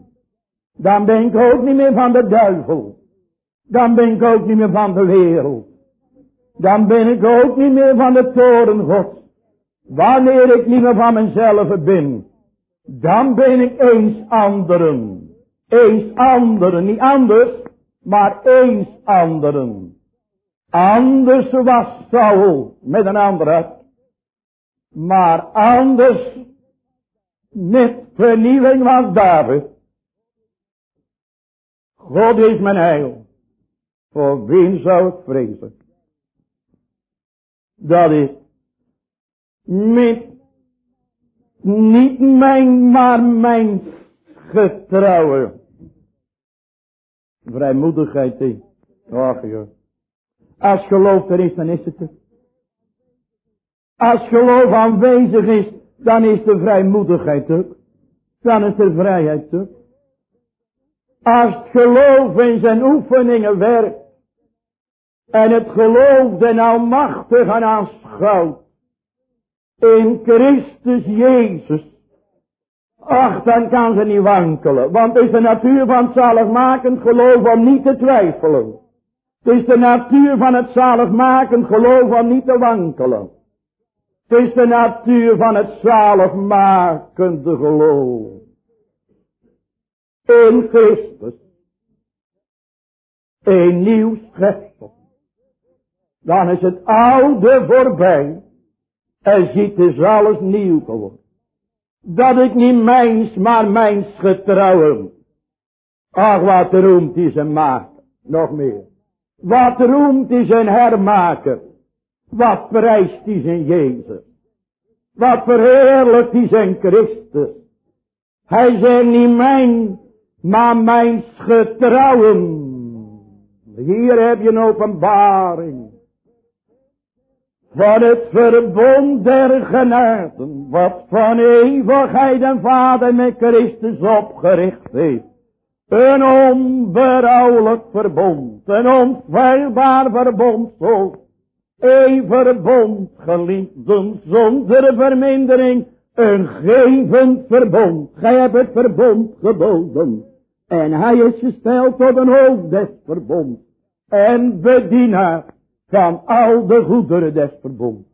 Dan ben ik ook niet meer van de duivel. Dan ben ik ook niet meer van de wereld. Dan ben ik ook niet meer van de toren God. Wanneer ik niet meer van mezelf ben. Dan ben ik eens anderen. Eens anderen. Niet anders. Maar eens anderen. Anders was Saul met een ander hart. Maar anders met vernieuwing was David. God is mijn heil. Voor wie zou ik vrezen? Dat is met niet mijn, maar mijn getrouwe vrijmoedigheid in. Ach joh. Als geloof er is, dan is het er. Als geloof aanwezig is, dan is de vrijmoedigheid er. Dan is er vrijheid er. Als het geloof in zijn oefeningen werkt. En het geloof den Almachtige aanschouwt. In Christus Jezus. Ach, dan kan ze niet wankelen. Want het is de natuur van het zaligmakend geloof om niet te twijfelen. Het is de natuur van het zaligmakend geloof om niet te wankelen. Het is de natuur van het zaligmakende geloof. In Christus. Een nieuw schepsel. Dan is het oude voorbij. En ziet is alles nieuw geworden. Dat ik niet mijns, maar mijns getrouwen. Ach, wat roemt is een maker. Nog meer. Wat roemt is een hermaker. Wat prijst is in Jezus. Wat verheerlijkt is in Christus. Hij zei niet mijn, maar mijn getrouwen. Hier heb je een openbaring. Van het verbond der genaden, wat van eeuwigheid en vader met Christus opgericht heeft. Een onberouwelijk verbond, een onfeilbaar verbond, zo. Een verbond, geliefden, zonder vermindering, een gevend verbond. Gij hebt het verbond geboden. En hij is gesteld tot een hoofd des verbond. En bedienaar van al de goederen des verbond.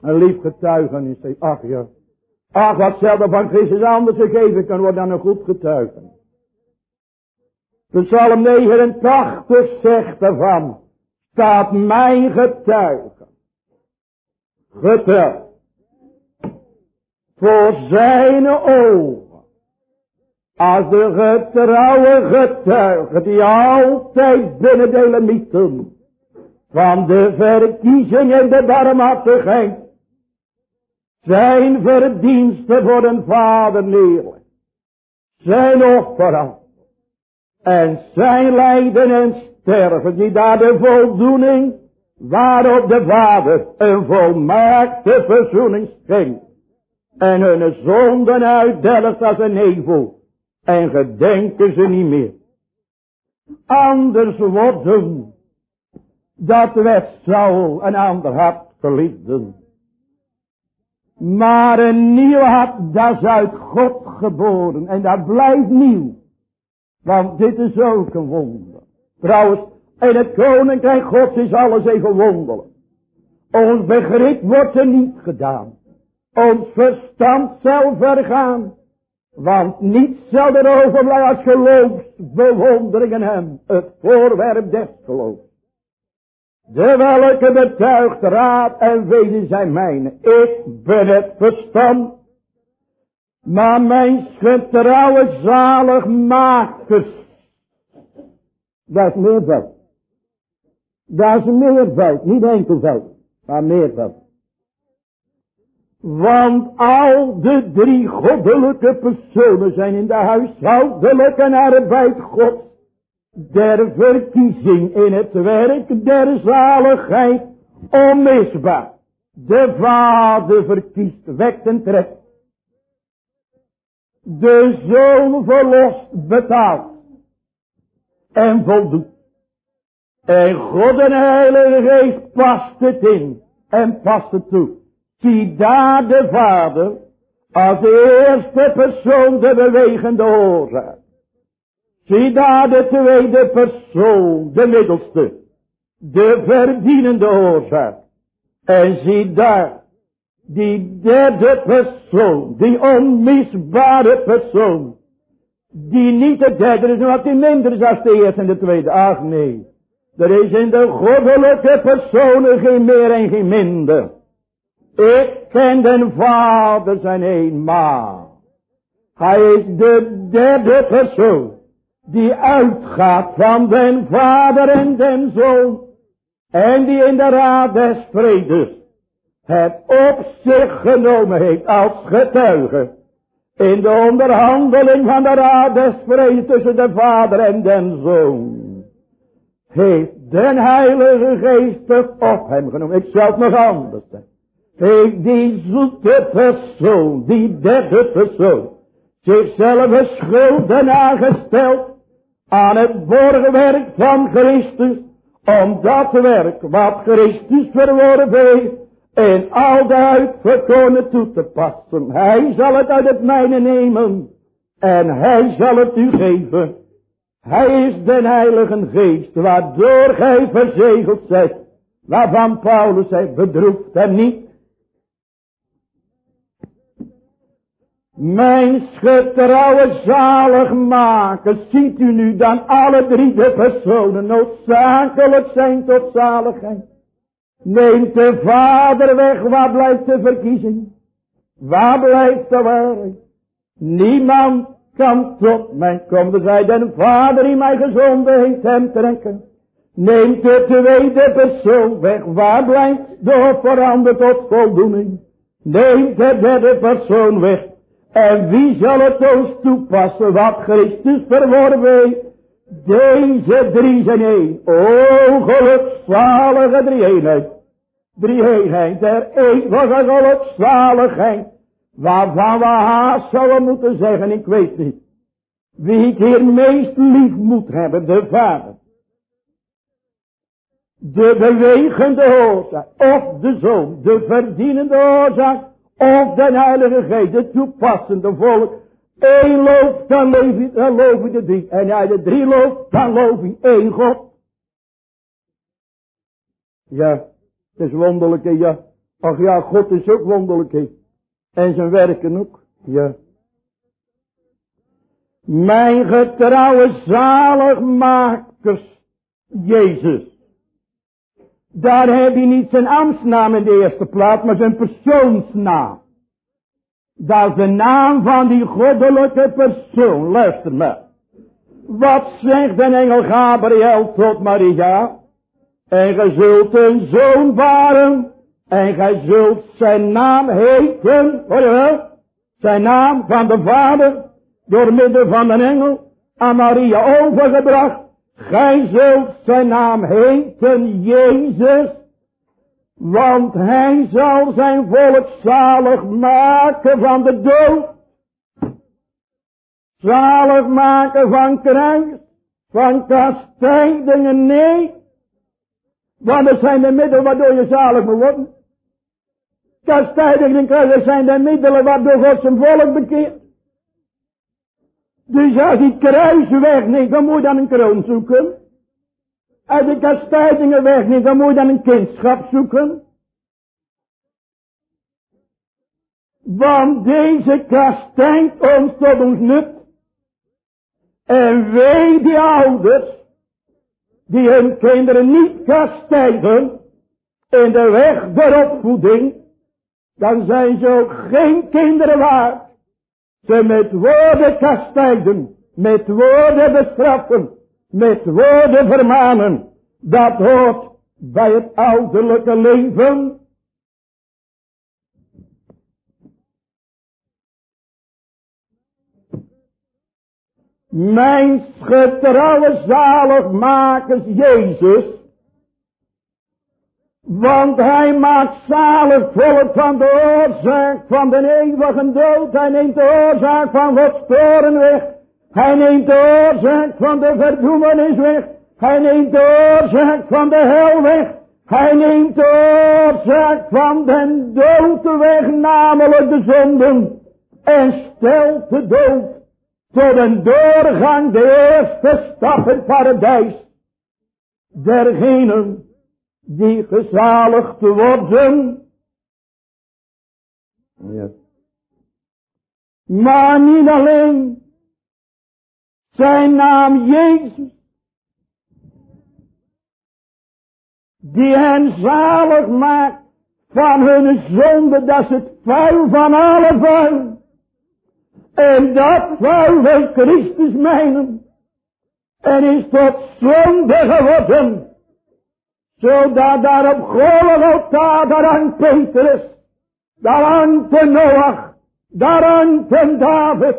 Een lief getuigenis, ach ja, ach wat zelden van Christus anders gegeven kan worden dan een goed getuigen. De Psalm 89 zegt ervan, staat mijn getuigen, getuig, voor zijn ogen, als de getrouwe getuige die altijd binnen de limieten van de verkiezing en de barmhartigheid zijn verdiensten voor een vader neerlegt. Zijn offer en zijn lijden en sterven die daar de voldoening waarop de vader een volmaakte verzoening schenkt en hun zonden uitdelgt als een nevel en gedenken ze niet meer. Anders worden, dat werd Saul een ander hart geliefden. Maar een nieuw hart, dat is uit God geboren en dat blijft nieuw. Want dit is ook een wonder. Trouwens, in het koninkrijk Gods is alles even wonderlijk. Ons begrip wordt er niet gedaan. Ons verstand zal vergaan. Want niets zal er overblijven als geloofsbewonderingen hem, het voorwerp des geloofs. De welke betuigt raad en weten zijn mijne. Ik ben het verstand. Maar mijn getrouwe zaligmakers. Dat is meervoud. Dat is meervoud. Niet enkelvoud. Maar meervoud. Want al de drie goddelijke personen zijn in de huishoudelijke arbeid God der verkiezing in het werk der zaligheid onmisbaar. De vader verkiest, wekt en trekt. De zoon verlost, betaalt en voldoet. En God en Heilige Geest past het in en past het toe. Zie daar de vader als de eerste persoon de bewegende oorzaak. Zie daar de tweede persoon, de middelste, de verdienende oorzaak. En zie daar die derde persoon, die onmisbare persoon, die niet de derde is, maar die minder is als de eerste en de tweede. Ach nee, Er is in de goddelijke personen geen meer en geen minder. Ik ken den Vader zijn eenmaal. Hij is de derde persoon die uitgaat van den Vader en den Zoon. En die in de raad des vredes het op zich genomen heeft als getuige. In de onderhandeling van de raad des vredes tussen de Vader en den Zoon. Heeft den Heilige Geest op hem genomen. Ik zal het nog anders zeggen. Heeft die zoete persoon, die derde persoon, zichzelf schulden aangesteld aan het borgwerk van Christus, om dat werk wat Christus verworven heeft, in al de uitverkoren toe te passen. Hij zal het uit het mijne nemen, en hij zal het u geven. Hij is de Heilige Geest, waardoor gij verzegeld zijt, waarvan Paulus zei, bedroeft hem niet, Mijn getrouwe zaligmaker, ziet u nu dan alle drie de personen noodzakelijk zijn tot zaligheid. Neemt de vader weg, waar blijft de verkiezing? Waar blijft de waarheid? Niemand kan tot mij komen, zij de vader die mij gezonden heeft hem trekken. Neemt de tweede persoon weg, waar blijft de offerande tot voldoening? Neemt de derde persoon weg, en wie zal het ons toepassen wat Christus verworven heeft? Deze drie zijn één. O gelukzalige drie-eenheid. Drie-eenheid der eeuwige gelukzaligheid. Waarvan we haast zouden moeten zeggen, ik weet niet. Wie ik hier meest lief moet hebben, de Vader. De bewegende oorzaak, of de Zoon, de verdienende oorzaak, of de heilige geest, het toepassende volk. Eén loof, dan je, dan loof de drie. En hij de drie looft, dan loof je één God. Ja, het is wonderlijk, ja. Ach ja, God is ook wonderlijk, En zijn werken ook, ja. Mijn getrouwe zaligmakers, Jezus. Daar heb je niet zijn ambtsnaam in de eerste plaats, maar zijn persoonsnaam. Dat is de naam van die goddelijke persoon. Luister maar. Wat zegt een engel Gabriel tot Maria? En gij zult een zoon baren. En gij zult zijn naam heten. Hoor je wel? Zijn naam van de vader. Door middel van een engel. Aan Maria overgebracht. Gij zult zijn naam heten Jezus, want hij zal zijn volk zalig maken van de dood. Zalig maken van kruis, van kastijdingen, nee. Want er zijn de middelen waardoor je zalig moet worden. Kastijdingen en kruis zijn de middelen waardoor God zijn volk bekeert. Dus als die kruis wegneemt, dan moet je dan een kroon zoeken. Als de kastijdingen wegneemt, dan moet je dan een kindschap zoeken. Want deze kastijdt ons tot ons nut. En wij die ouders, die hun kinderen niet kastijden in de weg der opvoeding, dan zijn ze ook geen kinderen waard ze met woorden kastijden, met woorden bestraffen, met woorden vermanen. Dat hoort bij het ouderlijke leven. Mijn getrouwe zaligmakers Jezus want hij maakt zalig volk van de oorzaak van de eeuwige dood. Hij neemt de oorzaak van Gods toren weg. Hij neemt de oorzaak van de verdoemenis weg. Hij neemt de oorzaak van de hel weg. Hij neemt de oorzaak van den dood weg, namelijk de zonden. En stelt de dood tot een doorgang, de eerste stap in paradijs. Dergenen die gezaligd worden. Ja. Maar niet alleen zijn naam Jezus. die hen zalig maakt van hun zonde, dat is het vuil van alle vuil. En dat vuil wil Christus mijnen. En is tot zonde geworden. Zodat daar op Golgotha, daar hangt Petrus, daar de Noach, daar David.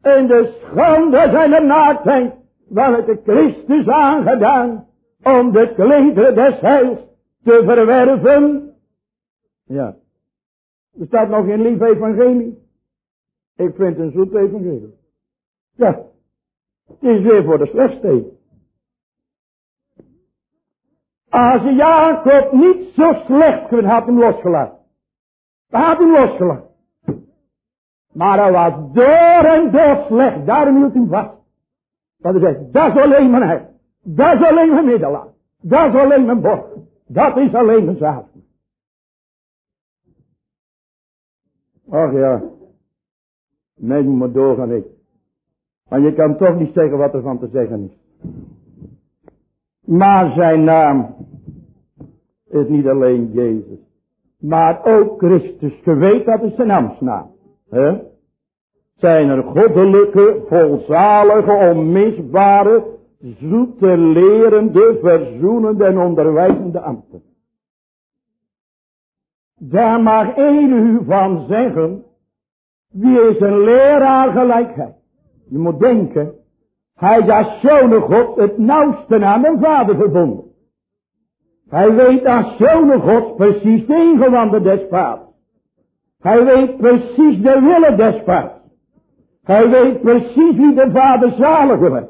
En de schande zijn er nadenkt, welke Christus aangedaan, om de klederen des heils te verwerven. Ja. Er staat nog geen lief evangelie. Ik vind een zoet evangelie. Ja. Het is weer voor de slechtste. Als Jacob niet zo slecht geworden had hem losgelaten. Had hem losgelaten. Maar hij was door en door slecht. Daarom hield hij vast. Dat zegt, dat is alleen mijn hart. Dat is alleen mijn middelaar. Dat is alleen mijn borg. Dat is alleen mijn zaak. Ach ja. Nee, moet maar doorgaan ik. Maar je kan toch niet zeggen wat er van te zeggen is. Maar zijn naam is niet alleen Jezus. Maar ook Christus. Je weet dat is zijn naamsnaam. He? Zijn er goddelijke, volzalige, onmisbare, zoete, lerende, verzoenende en onderwijzende ambten. Daar mag één u van zeggen, wie is een leraar gelijkheid? Je moet denken, hij is als zoon God het nauwste aan de vader verbonden. Hij weet als zoon God precies de ingewanden des vaders. Hij weet precies de willen des vaders. Hij weet precies wie de vader zalig wil.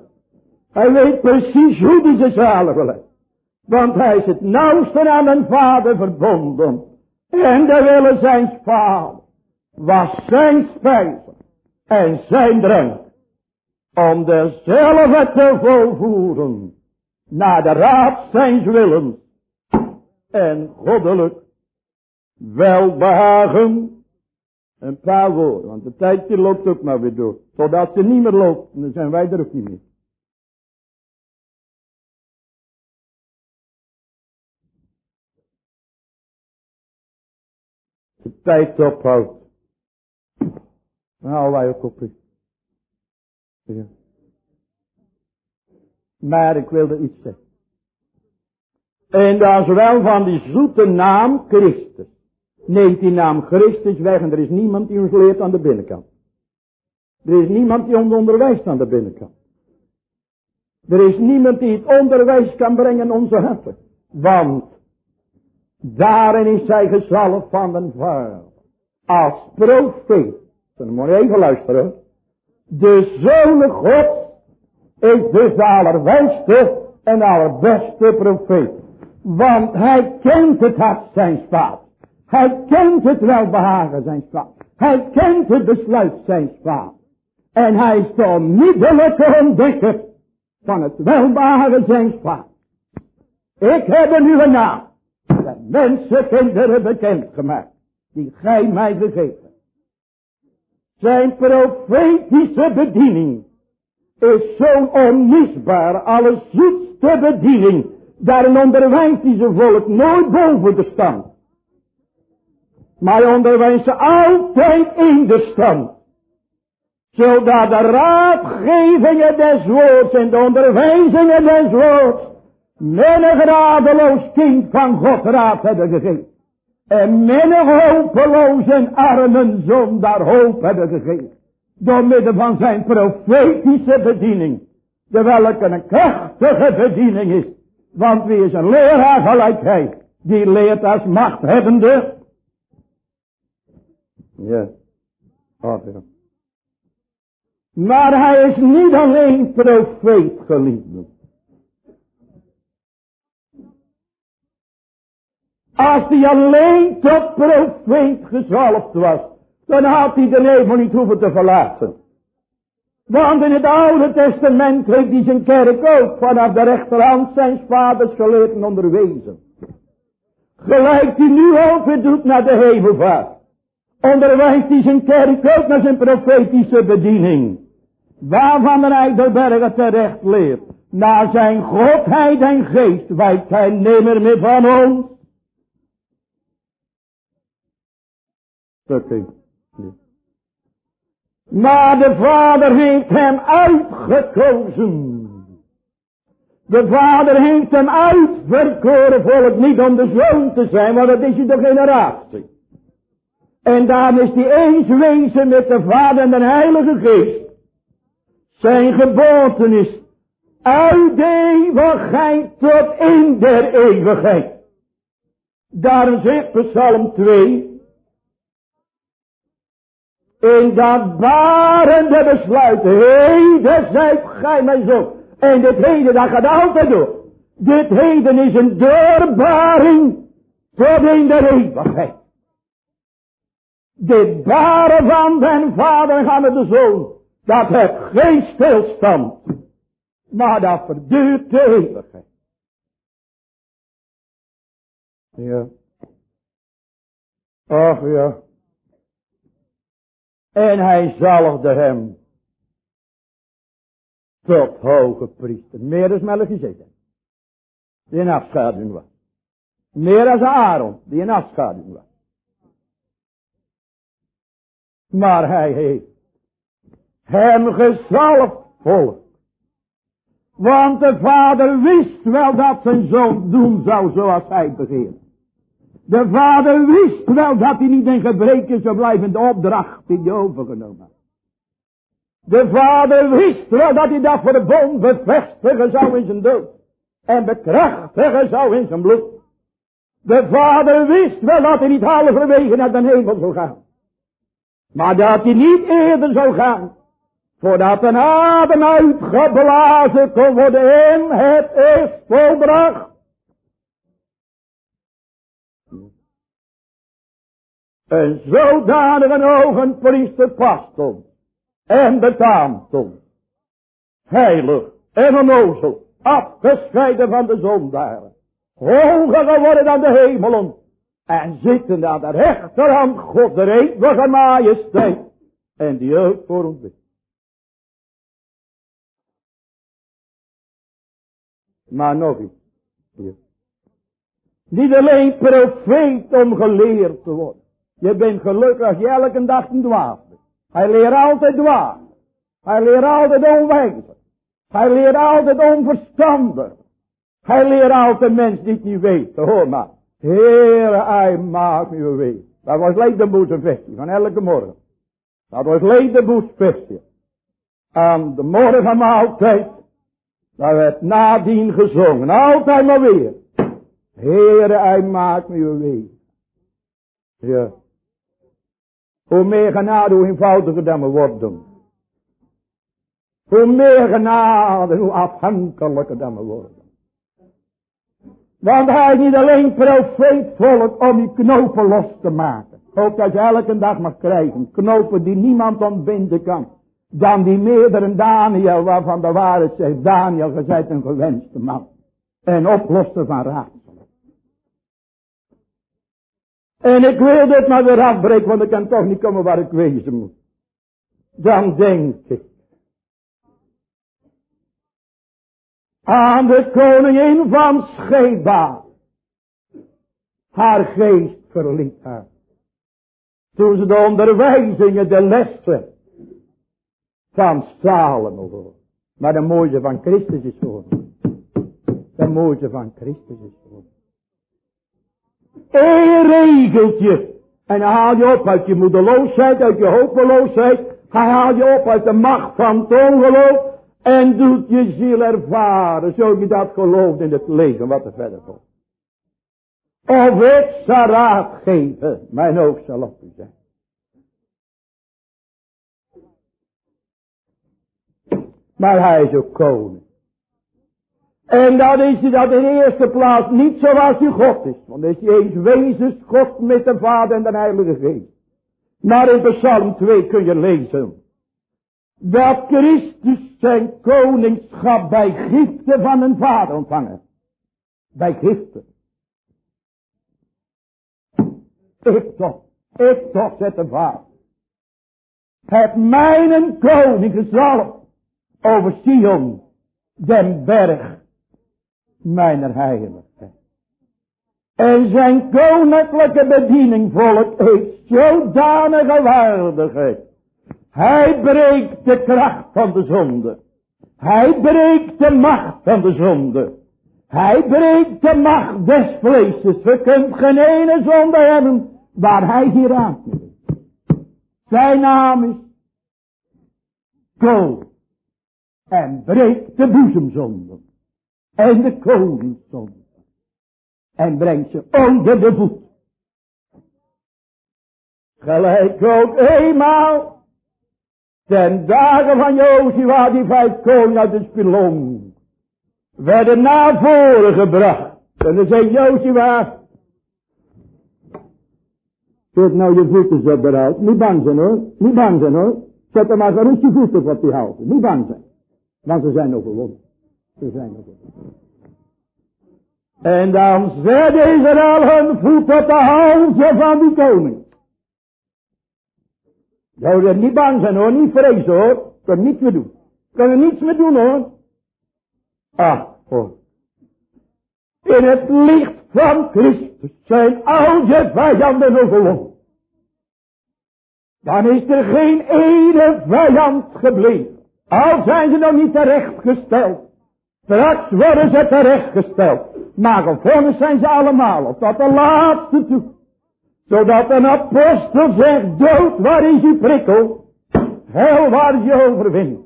Hij weet precies hoe die ze zalig wil. Want hij is het nauwste aan een vader verbonden. En de willen zijn vader was zijn spijs en zijn drank om dezelfde te volvoeren naar de raad zijn willen en goddelijk welbehagen. Een paar woorden, want de tijd die loopt ook maar weer door. Totdat ze niet meer loopt, dan zijn wij er ook niet meer. De tijd ophoudt. Dan houden wij ook op. Maar ik wilde iets zeggen. En dat is wel van die zoete naam Christus. Neemt die naam Christus weg en er is niemand die ons leert aan de binnenkant. Er is niemand die ons onderwijst aan de binnenkant. Er is niemand die het onderwijs kan brengen onze harten. Want daarin is zij gezalfd van den Vader. Als profeet. Dan moet je even luisteren. De Zoon God is dus de allerwijste en allerbeste profeet. Want hij kent het hart zijn vader. Hij kent het welbehagen zijn vader. Hij kent het besluit zijn vader. En hij is de onmiddellijke ontdekker van het welbehagen zijn vader. Ik heb een nieuwe naam. De mensenkinderen bekendgemaakt. Die gij mij gegeven. Zijn profetische bediening is zo'n onmisbaar, zoetste bediening. Daarin onderwijst hij zijn volk nooit boven de stand. Maar hij ze altijd in de stand. Zodat de raadgevingen des woords en de onderwijzingen des woords menig radeloos kind van God raad hebben gegeven. En menig hopeloos en armen zonder hoop hebben gegeven. Door middel van zijn profetische bediening. De welke een krachtige bediening is. Want wie is een leraar gelijkheid? Die leert als machthebbende. Ja. Oh, ja. Maar hij is niet alleen profeet geliefde. Als hij alleen tot profeet gezalfd was, dan had hij de hemel niet hoeven te verlaten. Want in het Oude Testament heeft hij zijn kerk ook vanaf de rechterhand zijn vaders geleerd en onderwezen. Gelijk hij nu ook doet naar de hemelvaart. Onderwijst hij zijn kerk ook naar zijn profetische bediening. Waarvan de Eidelberger terecht leert. naar zijn godheid en geest wijkt hij nimmer meer van ons. Maar de vader heeft hem uitgekozen. De vader heeft hem uitverkoren volk niet om de zoon te zijn, want dat is je de generatie. En dan is hij eens wezen met de vader en de heilige geest. Zijn geboorte is uit de eeuwigheid tot in der eeuwigheid. Daarom zegt Psalm 2. In dat barende besluit, heden zijt gij mijn zoon. En dit heden, dat gaat altijd door. Dit heden is een doorbaring tot in de eeuwigheid. Dit baren van den vader gaan met de zoon. Dat heeft geen stilstand. Maar dat verduurt de eeuwigheid. Ja. Ach ja. En hij zalfde hem tot hoge priester. Meer dan Melchizedek. Die een afschaduwing was. Meer dan Aaron, die een afschaduwing was. Maar hij heeft hem gezalfd volk. Want de vader wist wel dat zijn zoon doen zou zoals hij begeerde. De vader wist wel dat hij niet in gebreken zou blijven de opdracht die hij overgenomen. De vader wist wel dat hij dat voor de bond bevestigen zou in zijn dood. En bekrachtigen zou in zijn bloed. De vader wist wel dat hij niet halverwege naar de hemel zou gaan. Maar dat hij niet eerder zou gaan. Voordat een adem uitgeblazen kon worden in het is volbracht. Een ogen priester past ons. En betaamt. Heilig en onnozel. Afgescheiden van de zondaren. Hoger geworden dan de hemelen. En zitten aan de rechterhand God de eeuwige majesteit. En die ook voor ons. Maar nog iets. Niet alleen profeet om geleerd te worden. Je bent gelukkig als je elke dag een dwaas bent. Hij leert altijd dwaas. Hij leert altijd onwijzer. Hij leert altijd onverstandig. Hij leert altijd mensen die het niet weten. Hoor maar. Heere, hij maakt me weet. Dat was vestje van elke morgen. Dat was ledenboes vestje. Aan de morgenmaaltijd. Dat werd nadien gezongen. Altijd maar weer. Heere, hij maakt me weet. Ja. Hoe meer genade, hoe eenvoudiger dan we worden. Hoe meer genade, hoe afhankelijker dan we worden. Want hij is niet alleen profeet volk om die knopen los te maken. Ook dat je elke dag mag krijgen. Knopen die niemand ontbinden kan. Dan die meerdere Daniel waarvan de waarheid zegt. Daniel, je bent een gewenste man. En oplosser van raadselen. En ik wil dit maar weer afbreken, want ik kan toch niet komen waar ik wezen moet. Dan denk ik. Aan de koningin van Scheba. Haar geest verliet haar. Toen ze de onderwijzingen, de lessen van Salomo hoorde. Maar de mooie van Christus is geworden. De mooie van Christus is Eén regeltje. En hij haal je op uit je moedeloosheid, uit je hopeloosheid. Hij haal je op uit de macht van het ongeloof. En doet je ziel ervaren, zo je dat gelooft in het leven, wat er verder komt. Of ik zal raad geven, mijn oog zal op zijn. Maar hij is ook koning. En dan is hij dat in de eerste plaats niet zoals hij God is. Want is eens wezens God met de Vader en de Heilige Geest. Maar in Psalm 2 kun je lezen. Dat Christus zijn koningschap bij giften van een vader ontvangen. Bij giften. Ik toch, ik toch, zet de vader. Het mijnen koning gezalfd over Sion den berg mijner heiligheid. En zijn koninklijke bediening volk heeft zodanige waardigheid. Hij breekt de kracht van de zonde. Hij breekt de macht van de zonde. Hij breekt de macht des vleeses. We kunt geen ene zonde hebben waar hij hier aan Zijn naam is Go. En breekt de boezemzonde. En de koningszonde. En brengt ze onder de voet. Gelijk ook eenmaal. Ten dagen van Jozua die vijf koningen uit de spilong. Werden naar voren gebracht. En dan zei Jozua. Zet nou je voeten zo eruit. Niet bang zijn hoor. Niet bang zijn hoor. Zet er maar gerust je voeten op die houten. Niet bang zijn. Want ze zijn overwonnen. Ze zijn. En dan zet Israël hun voet op de halsje van die koning. Zou er niet bang zijn hoor, niet vrezen hoor. Kan niets meer doen. Kan er niets meer doen hoor. Ah, hoor. In het licht van Christus zijn al je vijanden overwonnen. Dan is er geen ene vijand gebleven. Al zijn ze nog niet terechtgesteld. Straks worden ze terechtgesteld. Maar gevonden zijn ze allemaal. Tot de laatste toe. Zodat een apostel zegt. Dood waar is uw prikkel. Hel waar je overwinning.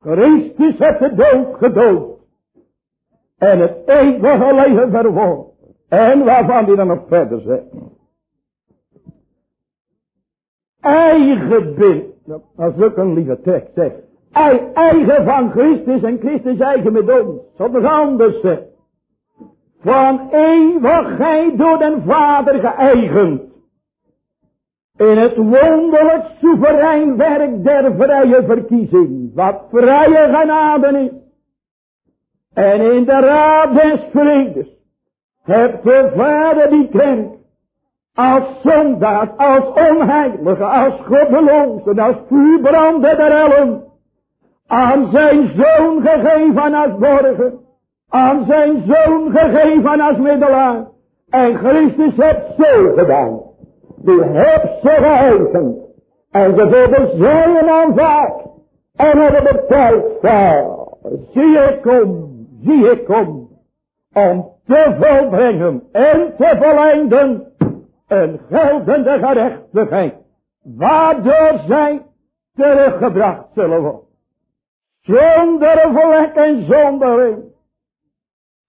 Christus heeft de dood gedood. En het eeuwige leven verwoord. En waarvan hij dan nog verder zegt. Eigen bind. Dat is ook een lieve tekst, zeg. Eigen van Christus en Christus eigen met ons. Wat nog anders. Van eeuwigheid door den Vader geëigend. In het wonderlijk soeverein werk der vrije verkiezing. Wat vrije genade is. En in de raad des vredes. Hebt de Vader die kent als zondaar, als onheilige, als goddeloze, als vuurbranden der ellen, aan zijn zoon gegeven als borger, aan zijn zoon gegeven als middelaar. En Christus heeft zo gedaan. Die heeft ze geheven. En ze hebben zijn aanvaard. En hebben de tijd Zie ik kom, zie ik kom. Om te volbrengen en te volleinden een geldende gerechtigheid, waardoor zij teruggebracht zullen worden. Zonder vlek en zonder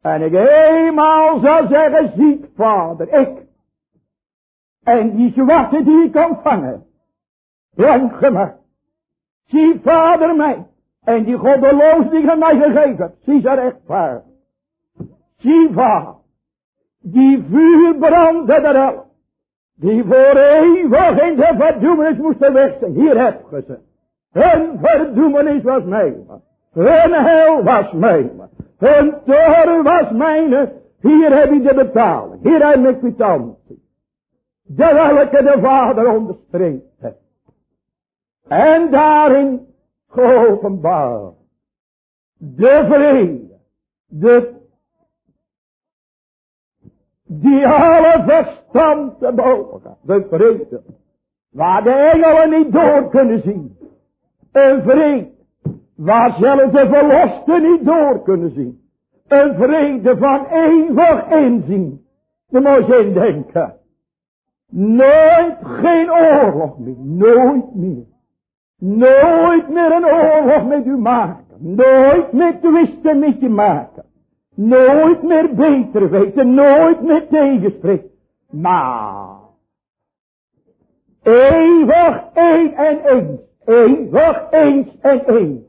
En ik eenmaal zou zeggen, ziet vader, ik. En die zwarte die ik ontvangen, blank gemaakt. Zie vader mij. En die goddeloos die je mij gegeven zie ze rechtvaardig. Zie vader, die vuur brandde erop die voor eeuwig in de verdoemenis moesten wegzien. Hier heb je ze. Hun verdoemenis was mijn. Hun hel was mijn. Hun toren was mijn. Hier heb je de betaling. Hier heb je kwitantie. De welke de vader onderstreept. En daarin geopenbaar. De vrede. De die alle verstand te boven. De vrede. Waar de engelen niet door kunnen zien. Een vrede. Waar zelfs de verlosten niet door kunnen zien. Een vrede van eeuwig inzien. De moet je indenken. Nooit geen oorlog meer. Nooit meer. Nooit meer een oorlog met u maken. Nooit meer twisten met je maken. Nooit meer beter weten, nooit meer tegenspreken. Maar, eeuwig één en één, eeuwig eens en één.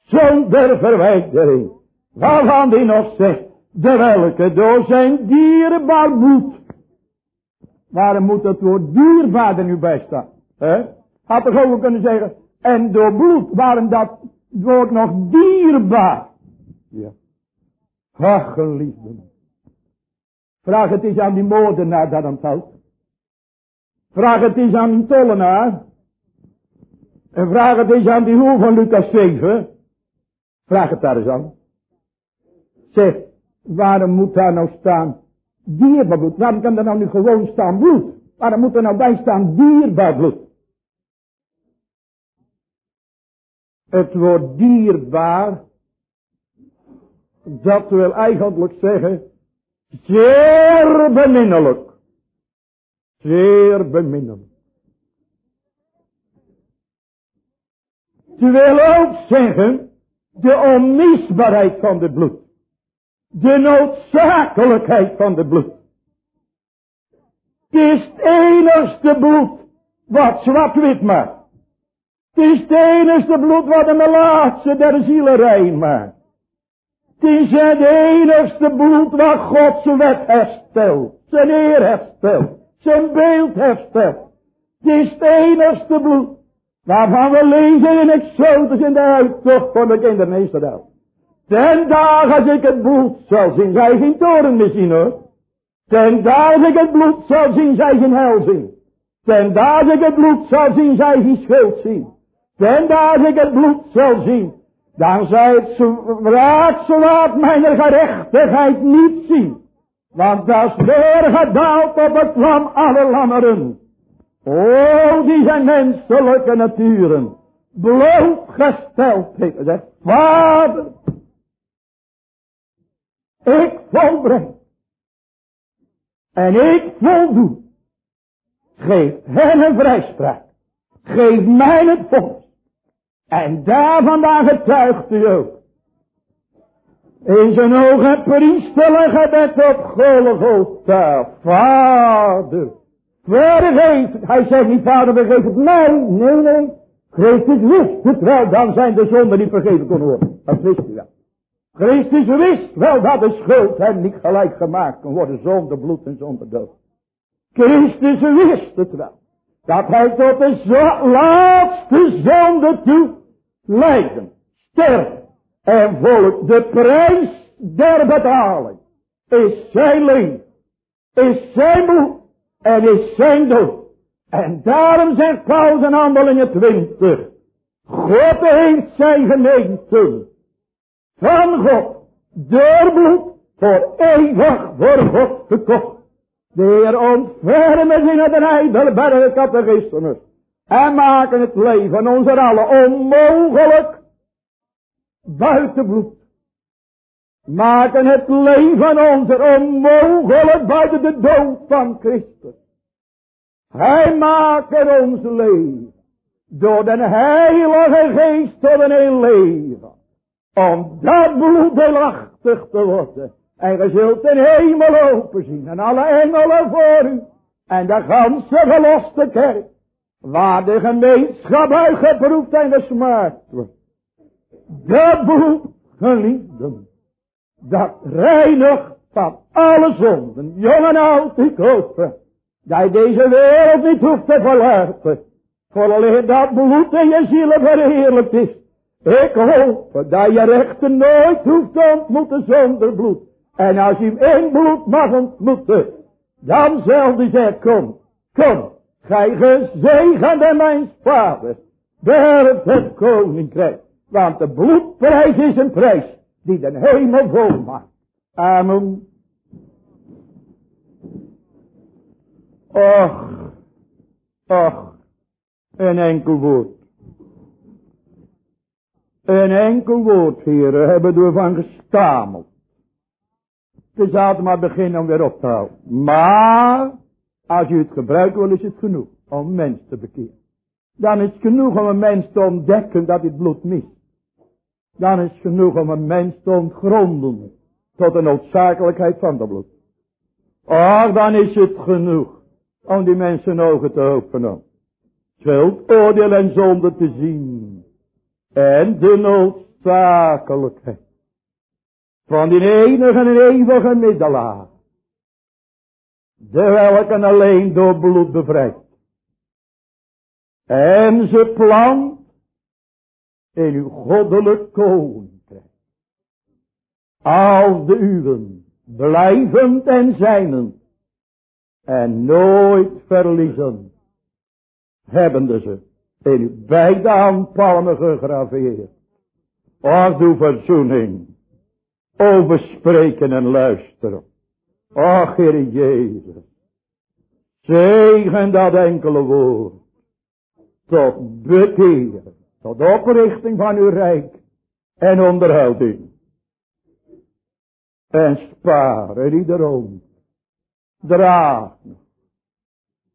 Zonder verwijdering, waarvan die nog zegt, de welke door zijn dierbaar bloed. Waarom moet dat woord dierbaar er nu bij staan? He? Had toch ook kunnen zeggen, en door bloed, waarom dat woord nog dierbaar? Ja. Ach, geliefden. Vraag het eens aan die moordenaar dat aan het Vraag het eens aan die tollenaar. En vraag het eens aan die hoer van Lucas 7. Vraag het daar eens aan. Zeg, waarom moet daar nou staan dierbaar bloed? Waarom kan er nou niet gewoon staan bloed? Waarom moet er nou bij staan dierbaar bloed? Het woord dierbaar, dat wil eigenlijk zeggen, zeer beminnelijk. Zeer beminnelijk. Het wil ook zeggen, de onmisbaarheid van de bloed. De noodzakelijkheid van de bloed. Het is het enigste bloed wat zwart-wit maakt. Het is het enigste bloed wat de melaatse der zielen rein maakt. Het is het enigste bloed wat God zijn wet herstelt. Zijn eer herstelt. Zijn beeld herstelt. Het is het enigste bloed waarvan we lezen in Exodus in de uittocht van de kinderen. Ten dag als ik het bloed zal zien, zij geen toren meer zien hoor. Ten dag als ik het bloed zal zien, zij geen hel zien. Ten dag als ik het bloed zal zien, zij geen schuld zien. Ten dag als ik het bloed zal zien, dan zij het wraakzwaard mijn gerechtigheid niet zien. Want dat is weer gedaald op het lam alle lammeren. O, die zijn menselijke naturen blootgesteld heeft. Zegt, vader, ik volbreng. En ik voldoe. Geef hen een vrijspraak. Geef mij het vonnis. En daar vandaan getuigt u ook. In zijn ogen priesterlijk gebed op Golgotha. Vader. Vergeef. Hij zegt niet vader vergeef het mij. Nee, nee. Christus wist het wel. Dan zijn de zonden niet vergeven kon worden. Dat wist hij wel. Christus wist wel dat de schuld hem niet gelijk gemaakt kon worden zonder bloed en zonder dood. Christus wist het wel. Dat hij tot de laatste zonde toe lijden, sterven en volk de prijs der betaling is zijn leven, is zijn bloed en is zijn dood. En daarom zegt Paulus in handelingen 20, God heeft zijn gemeente van God, door bloed, voor eeuwig voor God gekocht. De Heer ontfermen zich naar de heidelbergen catechismus. En maken het leven onze allen onmogelijk buiten bloed. Maken het leven onze onmogelijk buiten de dood van Christus. Hij maakt ons leven door de heilige geest tot een leven om dat bloed deelachtig te worden. En je zult de hemel open zien en alle engelen voor u. En de ganse geloste kerk. Waar de gemeenschap uitgeproefd en gesmaakt wordt. Dat bloed, geliefden. Dat reinigt van alle zonden. Jong en oud, ik hoop. Dat je deze wereld niet hoeft te verlaten. Voor alleen dat bloed in je zielen verheerlijkt is. Ik hoop dat je rechten nooit hoeft te ontmoeten zonder bloed. En als je hem in bloed mag ontmoeten, dan zal hij zeggen, kom, kom, gij gezegende mijn vader, behelpt het koninkrijk. Want de bloedprijs is een prijs die de hemel vol maakt. Amen. Och, och, een enkel woord. Een enkel woord, heren, hebben we van gestameld. Het is maar beginnen om weer op te houden. Maar, als je het gebruikt wil, is het genoeg om mens te bekeren. Dan is het genoeg om een mens te ontdekken dat dit bloed mist. Dan is genoeg om een mens te ontgronden tot de noodzakelijkheid van dat bloed. Och, dan is het genoeg om die mensen ogen te openen. Schuld, oordeel en zonde te zien en de noodzakelijkheid van die enige en eeuwige middelaar, de welke alleen door bloed bevrijdt. En ze plant in uw goddelijk koninkrijk. Als de uwen, blijvend en zijnen, en nooit verliezen, hebbende ze in uw beide handpalmen gegraveerd. Och, doe verzoening. Over spreken en luisteren. Och, Heer Jezus. Zegen dat enkele woord. Tot bekeer. Tot oprichting van uw rijk. En onderhouding. En sparen iedereen. Draag.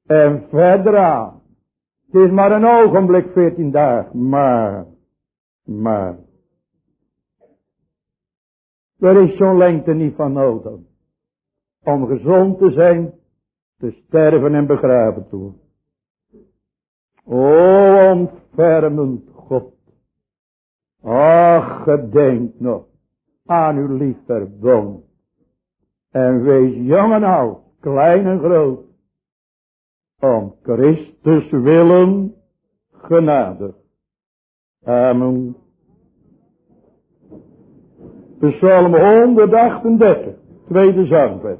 En verdraag. Het is maar een ogenblik, veertien dagen. Maar. Maar. Er is zo'n lengte niet van nodig. Om gezond te zijn, te sterven en begraven te worden. O ontfermend Ach, gedenk nog aan uw lief verbond. En wees jong en oud, klein en groot. Om Christus willen genadig. Amen. Psalm 138, tweede zangvers.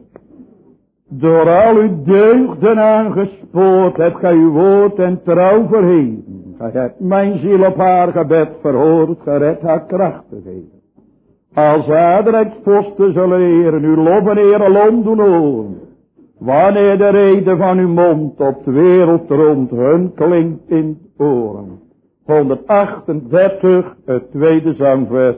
Door al uw deugden aangespoord hebt gij uw woord en trouw verheven. Gij mijn ziel op haar gebed verhoord, gered haar kracht te. Als zullen eren, uw lof en alom doen horen. Wanneer de reden van uw mond op de wereld rond hun klinkt in oren. 138, het tweede zangvers.